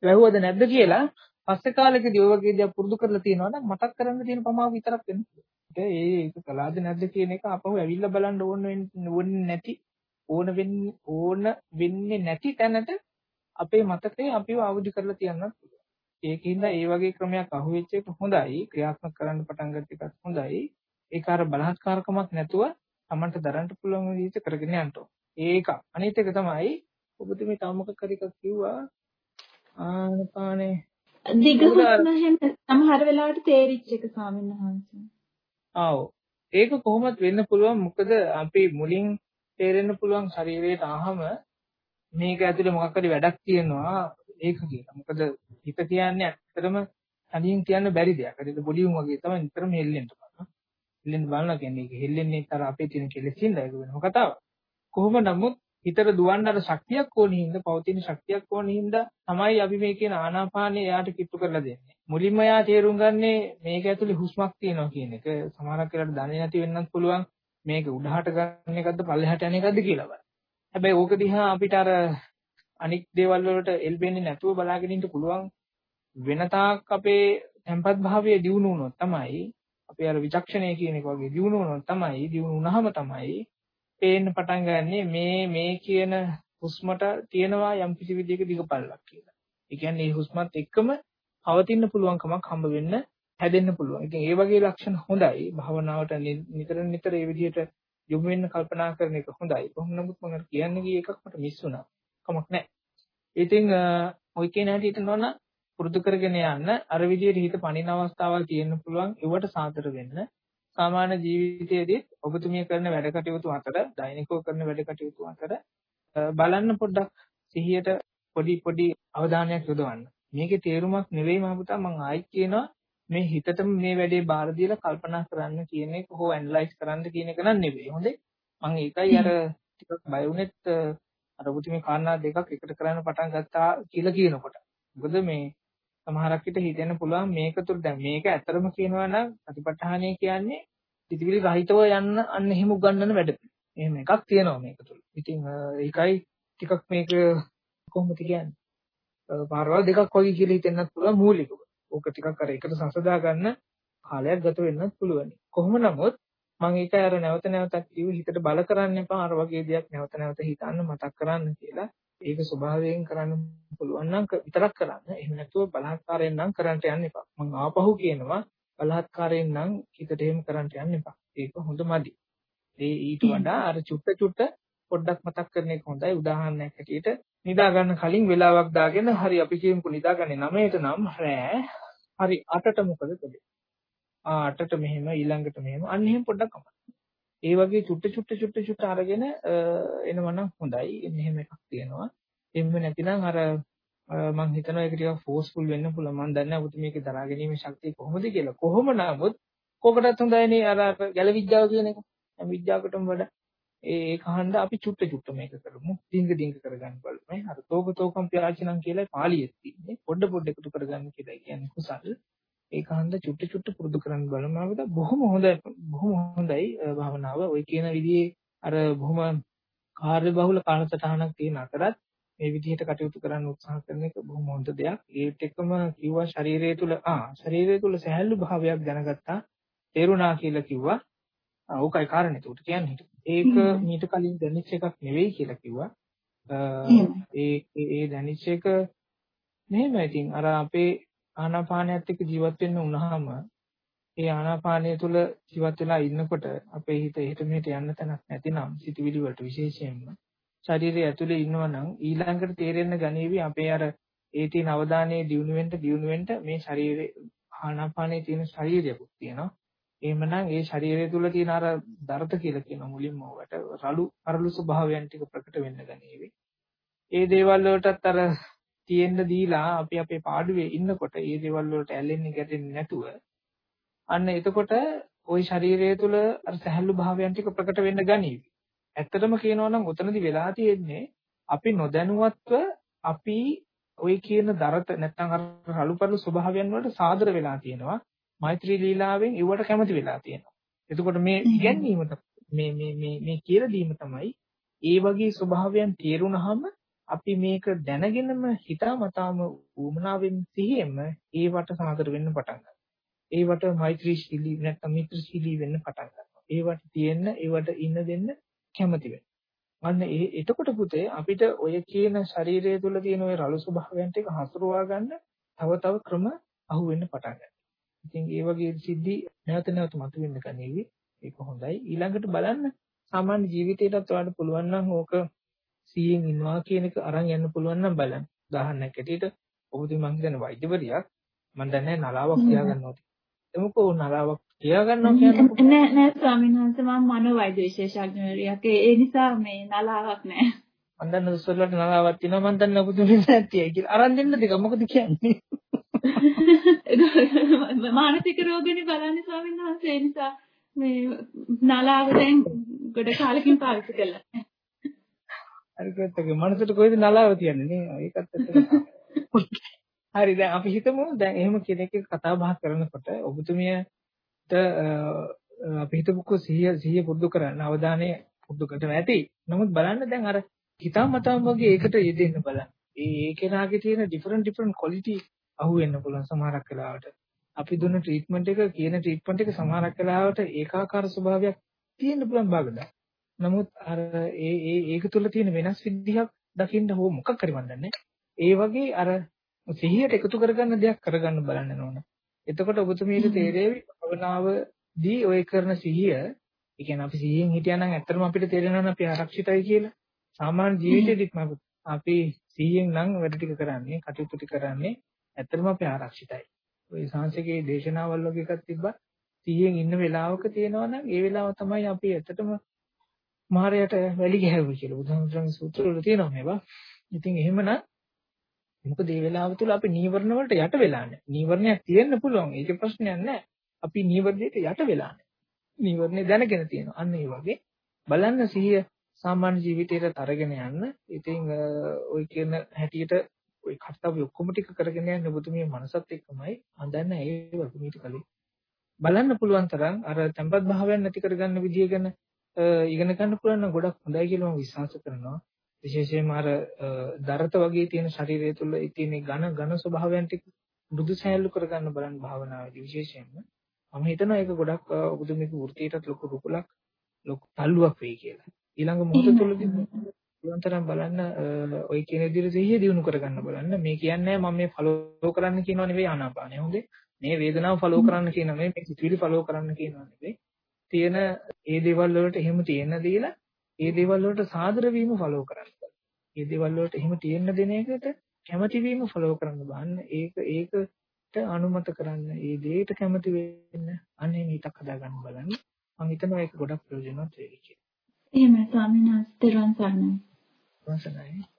වැහුවද නැද්ද කියලා පස්සේ කාලෙකදී ඔය වගේ දේවල් පුරුදු කරලා තියෙනවා නම් මතක් කරන්න තියෙන ප්‍රමාව විතරක් වෙනවා. ඒ ඒක කලාද නැද්ද කියන එක අපහු ඇවිල්ලා බලන්න ඕන වෙන්නේ නැති ඕන වෙන්නේ ඕන වෙන්නේ නැති තැනට අපේ මතකය අපිව අවදි කරලා තියන්නත් පුළුවන්. ඒකින්ද ඒ වගේ ක්‍රමයක් අහුවෙච්ච එක හොඳයි ක්‍රියාත්මක කරන්න පටන් ගත්ත එකත් හොඳයි. ඒක අර බලහත්කාරකමක් නැතුව Tamanට දරන්න පුළුවන් විදිහට කරගෙන යන්න ඕන. ඒක අනිත් එක තමයි ඔබතුමී තව මොකක් හරි එකක් කිව්වා ආනපානේ දිග හුස්ම හැම සමහර වෙලාවට තේරිච්ච එක ස්වාමීන් වහන්සේ. ආව් ඒක කොහොමද වෙන්න පුළුවන් මොකද අපි මුලින් තේරෙන්න පුළුවන් ශරීරයට ආහම මේක ඇතුලේ මොකක් හරි වැඩක් තියෙනවා ඒක කියලා. මොකද හිත කියන්නේ ඇත්තටම තනියෙන් කියන්න බැරි දෙයක්. හරිද? බොලියුම් වගේ තමයි නිතරම හෙල්ලෙන්න බලනවා. හෙල්ලෙන්න බලනවා කියන්නේ ඒක හෙල්ලෙන්නේ අර අපේ තියෙන කෙලෙසින්ද ඒක වෙනම කතාවක්. කොහොම නමුත් හිතට දුවන්න අර ශක්තියක් ඕන හින්දා පවතින ශක්තියක් ඕන හින්දා තමයි අපි මේ කියන ආනාපානය එයාට කිට්ටු කරලා දෙන්නේ. මුලින්ම එයා තේරුම් ගන්නේ මේක ඇතුලේ හුස්මක් තියෙනවා කියන එක. සමහරක් වෙලාවට දන්නේ නැති වෙන්නත් පුළුවන් මේක උඩහට ගන්න එකක්ද පල්ලෙහාට යන එකක්ද කියලා බලන්න. හැබැයි ඕක දිහා අපිට අර අනික් දේවල් වලට එල්බෙන්නේ නැතුව බලාගෙන ඉන්න පුළුවන් වෙනතාක් අපේ tempat භාවය දියුණු වුණොත් තමයි අපේ අර විචක්ෂණය කියන එක වගේ දියුණු වුණොත් තමයි දියුණු වුණාම තමයි පේන්න පටන් ගන්නේ මේ මේ කියන හුස්මට තියෙනවා යම් කිසි විදිහක දිගපල්ලක් කියලා. ඒ කියන්නේ මේ හුස්මත් එක්කම පවතින්න පුළුවන්කමක් හම්බ වෙන්න හැදෙන්න පුළුවන්. ඉතින් ඒ වගේ ලක්ෂණ හොඳයි. භාවනාවට නිතර නිතර ඒ විදිහට යොමු වෙන්න කල්පනා කරන එක හොඳයි. කොහොම නමුත් මම කියන්න ගිය එකක් මට මිස් වුණා. කමක් නැහැ. ඉතින් ඔය කියන හැටියට නෝන පුරුදු කරගෙන යන්න අර විදිහට හිත පණින අවස්ථාවල් තියෙන්න පුළුවන්. ඒවට සාතර වෙන්න. සාමාන්‍ය ජීවිතයේදී ඔබතුමිය කරන වැඩ කටයුතු අතර දෛනිකව කරන වැඩ කටයුතු අතර බලන්න පොඩ්ඩක් සිහියට පොඩි පොඩි අවධානයක් යොදවන්න. මේකේ තේරුමක් නෙවෙයි මහපුතා මම ආයිත් කියනවා මේ හිතටම මේ වැඩේ බාර දීලා කල්පනා කරන්න කියන එක හෝ ඇනලයිස් කරන්න කියන එක නන් නෙවෙයි. හොඳේ. මම ඒකයි අර ටිකක් බය වුනෙත් අර ඔබතුමිය කාරණා දෙකක් එකට කරන්න පටන් ගත්තා කියලා කියනකොට. මොකද මේ සමහරක් විට හිතෙන්න පුළුවන් මේක තුර දැන් මේක ඇත්තරම කියනවා නම් ප්‍රතිපත්තහණය කියන්නේ පිටිවිලි රහිතව යන්න අන්න එහෙම උගන්වන වැඩ. එහෙම එකක් තියෙනවා මේක තුල. ඉතින් ඒකයි ටිකක් මේක කොහොමද කියන්නේ? පාරවල් දෙකක් වගේ කියලා හිතෙන්නත් පුළුවන් මූලිකව. ඕක ටිකක් අර එකට සසදා ගන්න කාලයක් ගත වෙන්නත් පුළුවන්. කොහොම නමුත් මම ඒක අර නැවත නැවතත් කිව්ව හිතට බල කරන්න එපා අර වගේ දෙයක් නැවත නැවත හිතන්න මතක් කරන්න කියලා. ඒක ස්වභාවයෙන් කරන්න පුළුවන් නම් විතරක් කරන්න. එහෙම නැතුව බලහත්කාරයෙන් නම් කරන්න යන්න එපා. මම ආපහු කියනවා බලහත්කාරයෙන් නම් හිතට එහෙම කරන්න යන්න එපා. ඒක හොඳමදි. ඒ ඊට වඩා අර චුට්ට චුට්ට පොඩ්ඩක් මතක් කරන එක හොඳයි. උදාහරණයක් හැටියට නිදා ගන්න කලින් වෙලාවක් දාගෙන හරි අපි කියමුකෝ නිදාගන්නේ 9ට නම් රෑ හරි 8ට මොකද කළේ? ආ 8ට මෙහෙම ඊළඟට මෙහෙම අන්න එහෙම පොඩ්ඩක් අමතක. ඒ වගේ චුට්ට චුට්ට චුට්ට චුට්ට අරගෙන එනවනම් හොඳයි. මෙහෙම එකක් තියෙනවා. එම්ම නැතිනම් අර මම හිතනවා ඒක ටිකක් ෆෝස්ෆුල් වෙන්න පුළුවන්. මම දන්නේ නැහැ ඔබතුමීක දරා ගැනීමේ ශක්තිය කොහොමද කියලා. කොහොම නමුත් කොකටත් හොඳයිනේ අර ගැල විද්‍යාව කියන එක. හැම විද්‍යාවකටම වඩා ඒක හන්ද අපි චුට්ට චුට්ට මේක කරමු. ඩිංග ඩිංග කරගන්න බලමු. නේ අර තෝක තෝකම් ප්‍රාචිනම් කියලා පාළියෙත් තියෙන්නේ. පොඩ පොඩ එකතු කරගන්න කියලා කියන්නේ කුසල්. ඒක හන්ද චුට්ට චුට්ට පුරුදු කරන්න බලමු. අපිට බොහොම හොඳයි බොහොම හොඳයි භාවනාව. ওই කියන විදිහේ අර බොහොම කාර්යබහුල කාලසටහනක් තියෙන අතරත් මේ විදිහට කටයුතු කරන්න උත්සාහ කරන එක බොහොම හොඳ දෙයක්. ඒත් එක්කම කිව්වා ශරීරය තුල ආ ශරීරය තුල සහැල්ලු භාවයක් දැනගත්තා. තේරුණා කියලා කිව්වා. ඕකයි කාරණේ උට කියන්නේ. ඒක මීට කලින් දැනෙච්ච එකක් නෙවෙයි කියලා කිව්වා. ඒ ඒ දැනෙච්ච එක මෙහෙම ඉතින් අර අපේ ආනාපානයත් එක්ක ජීවත් වෙන්න වුණාම ඒ ආනාපානය තුල ජීවත් වෙලා ඉන්නකොට අපේ හිත එහෙට මෙහෙට යන්න තැනක් නැතිනම් සිතවිලි වලට විශේෂයෙන්ම ශරීරය ඇතුලේ ඉන්නවා නම් ඊළඟට තේරෙන්න ගනීවි අපේ අර ඒ තියෙන අවධානයේ දියුණු වෙන්න දියුණු වෙන්න මේ ශරීරේ ආනාපානයේ තියෙන ශරීරයකුත් තියෙනවා. එහෙමනම් ඒ ශරීරය තුල තියෙන අර දරත කියලා කියන මුලින්ම ඔකට රළු අරළු ස්වභාවයන් ටික ප්‍රකට වෙන්න ගනීවි. ඒ දේවල් වලටත් අර තියෙන්න දීලා අපි අපේ පාඩුවේ ඉන්නකොට ඒ දේවල් වලට ඇලෙන්නේ ගැටෙන්නේ නැතුව අන්න එතකොට ওই ශරීරය තුළ අර සැහැල්ලු භාවයන් ටික ප්‍රකට වෙන්න ගනීවි. ඇත්තටම කියනවා නම් උතනදි වෙලා තියෙන්නේ අපි නොදැනුවත්ව අපි ওই කියන දරත නැත්නම් අර රළුපරළු ස්වභාවයන් වලට සාදර වෙලා තියෙනවා. මෛත්‍රී ලීලාවෙන් ඒවට කැමති වෙලා තියෙනවා. එතකොට මේ ඉගැන්වීම මේ මේ මේ මේ කියලා දීම තමයි ඒ වගේ ස්වභාවයන් තේරුණාම අපි මේක දැනගෙනම හිතාමතාම ඌමනාවෙන් සිහියෙන්ම ඒවට සාදර වෙන්න පටන් ගන්නවා. ඒවට මෛත්‍රීශීලී නැත්නම් මිත්‍රශීලී වෙන්න පටන් ගන්නවා. ඒවට තියෙන්න ඒවට ඉන්න දෙන්න කැමති වෙනවා. අන්න ඒ එතකොට පුතේ අපිට ඔය කියන ශරීරය තුළ තියෙන ඔය රළු ස්වභාවයන් ටික හසුරවා ගන්න තව තව ක්‍රම අහු වෙන්න පටන් ගන්නවා. ඉතින් ඒ වගේ සිද්ධි නැවත නැවත මතුවෙන්න කණේවි. ඒක හොඳයි. ඊළඟට බලන්න සාමාන්‍ය ජීවිතයටත් ඔයාලට පුළුවන් නම් ඕක 100න් ඉන්නවා කියන එක අරන් යන්න පුළුවන් නම් බලන්න. උදාහරණයක් ඇටියට ඔබතුමී මං හිතන්නේ වෛද්‍යවරියක් මම දන්නේ නලාවක් තියාගන්නවා. එමුකෝ නලාවක් තියාගන්නවා කියන්නේ නෑ නෑ ස්වාමීන් වහන්සේ මම මනෝවෛද්‍ය විශේෂඥවරියක්. ඒ නිසා මේ නලාවක් නෑ. මම දන්න උස්සලට නලාවක් තියෙනවා මම දන්න ඔබතුමී නැතියි කියලා. අරන් දෙන්න දෙක මොකද කියන්නේ? (laughs) මානසික රෝගනේ බලන්නේ ස්වාමීන් වහන්සේ. ඒ නිසා මේ නලාව දැන් ගොඩ කාලෙකින් පාවිච්චි කළා. හරි කොහෙත්ගේ මනසට කොහෙද නලාව තියන්නේ නේ? ඒකත් ඇත්තට හරි දැන් අපි හිතමු දැන් එහෙම කෙනෙක් එක්ක කතා බහ කරනකොට ඔබතුමියට අපි හිතමුකෝ සිහිය සිහිය පුරුදු කරන්න අවධානය පුරුදු කරන්න ඇති. නමුත් බලන්න දැන් අර හිතාමතාම වගේ ඒකට යෙදෙන්න බලන්න. ඒ ඒ කෙනාගේ තියෙන ඩිෆරන්ට් ඩිෆරන්ට් ක්වොලිටි අහු වෙන්න පුළුවන් සමහරක් වෙලාවට අපි දුන්න ට්‍රීට්මන්ට් එක කියන ට්‍රීට්මන්ට් එක සමහරක් වෙලාවට ඒකාකාර ස්වභාවයක් තියෙන්න පුළුවන් භාගදා නමුත් අර ඒ ඒ ඒක තුළ තියෙන වෙනස් විදිහක් දකින්න හෝ මොකක් හරි වන්දන්නේ. ඒ වගේ අර සිහියට එකතු කරගන්න දෙයක් කරගන්න බලන්න ඕන. එතකොට ඔබතුමීට තේරෙවි භවනාවදී ඔය කරන සිහිය, ඒ කියන්නේ අපි සිහියෙන් හිටියානම් ඇත්තටම අපිට තේරෙනවා අපි ආරක්ෂිතයි කියලා. සාමාන්‍ය ජීවිතේදීත් අපි සිහියෙන් නම් වැඩ ටික කරන්නේ, කටයුතු ටික කරන්නේ ඇත්තටම අපි ආරක්ෂිතයි. ওই සංසකේ දේශනාවල් වගේ එකක් තිබ්බා. සිහියෙන් ඉන්න වෙලාවක තියෙනවා නම් ඒ වෙලාව තමයි අපි ඇත්තටම මාරයට වැලි ගැහුවා කියලා බුදුහාමුදුරන්ගේ සූත්‍රවල තියෙනවා මේවා. ඉතින් එහෙමනම් මොකද මේ වෙලාව තුල අපි නීවරණ වලට යට වෙලා නැහැ. නීවරණයක් තියෙන්න පුළුවන්. ඒක ප්‍රශ්නයක් නැහැ. අපි නීවරණයට යට වෙලා නැහැ. නීවරණේ දැනගෙන තියෙනවා. අන්න ඒ වගේ බලන්න සිහිය සාමාන්‍ය ජීවිතයට අරගෙන යන්න. ඉතින් ওই කියන හැටියට ওই කර්තව්‍ය ඔක්කොම ටික කරගෙන යන්න ඔබතුමිය මනසත් එක්කමයි හඳන්න ඒ වගේ මීට කලින් බලන්න පුළුවන් තරම් අර tempat භාවයන් නැති කරගන්න විදිය ගැන ඉගෙන ගන්න පුළුවන් නම් ගොඩක් හොඳයි කියලා මම විශ්වාස කරනවා. විශේෂයෙන්ම අර දරත වගේ තියෙන ශරීරය තුළ තියෙන ඝන ඝන ස්වභාවයන් ටික මෘදු සෑහළු කරගන්න බලන්න භාවනාවේදී විශේෂයෙන්ම මම හිතනවා ඒක ගොඩක් බුදුමික වෘත්තියටත් ලොකු රුකුලක් ලොකු තල්ලුවක් වෙයි කියලා. ඊළඟ මොහොත තුළදී නිරන්තරයෙන් බලන්න ওই කියන විදිහට සිහිය දිනු කරගන්න බලන්න. මේ කියන්නේ මම මේ ෆලෝ කරන්න කියනව නෙවෙයි ආනාපානය. හොඳේ. මේ වේදනාව ෆලෝ කරන්න කියනව නෙවෙයි මේ සිතුවිලි ෆලෝ කරන්න කියනව නෙවෙයි. තියෙන ඒ දේවල් වලට එහෙම තියෙන දීලා ඒ දේවල් වලට සාදර වීම ෆලෝ කරන්න. ඒ දේවල් වලට එහෙම තියෙන දෙන එකට කැමති වීම ෆලෝ කරන්න බලන්න. ඒක ඒකට අනුමත කරන්න. ඒ දෙයට කැමති වෙන්න අනේ මේක හදාගන්න බලන්න. මම හිතනවා ඒක ගොඩක් ප්‍රයෝජනවත් වෙයි කියලා. එහෙමයි ස්වාමීන් වහන්සේ wasn't I?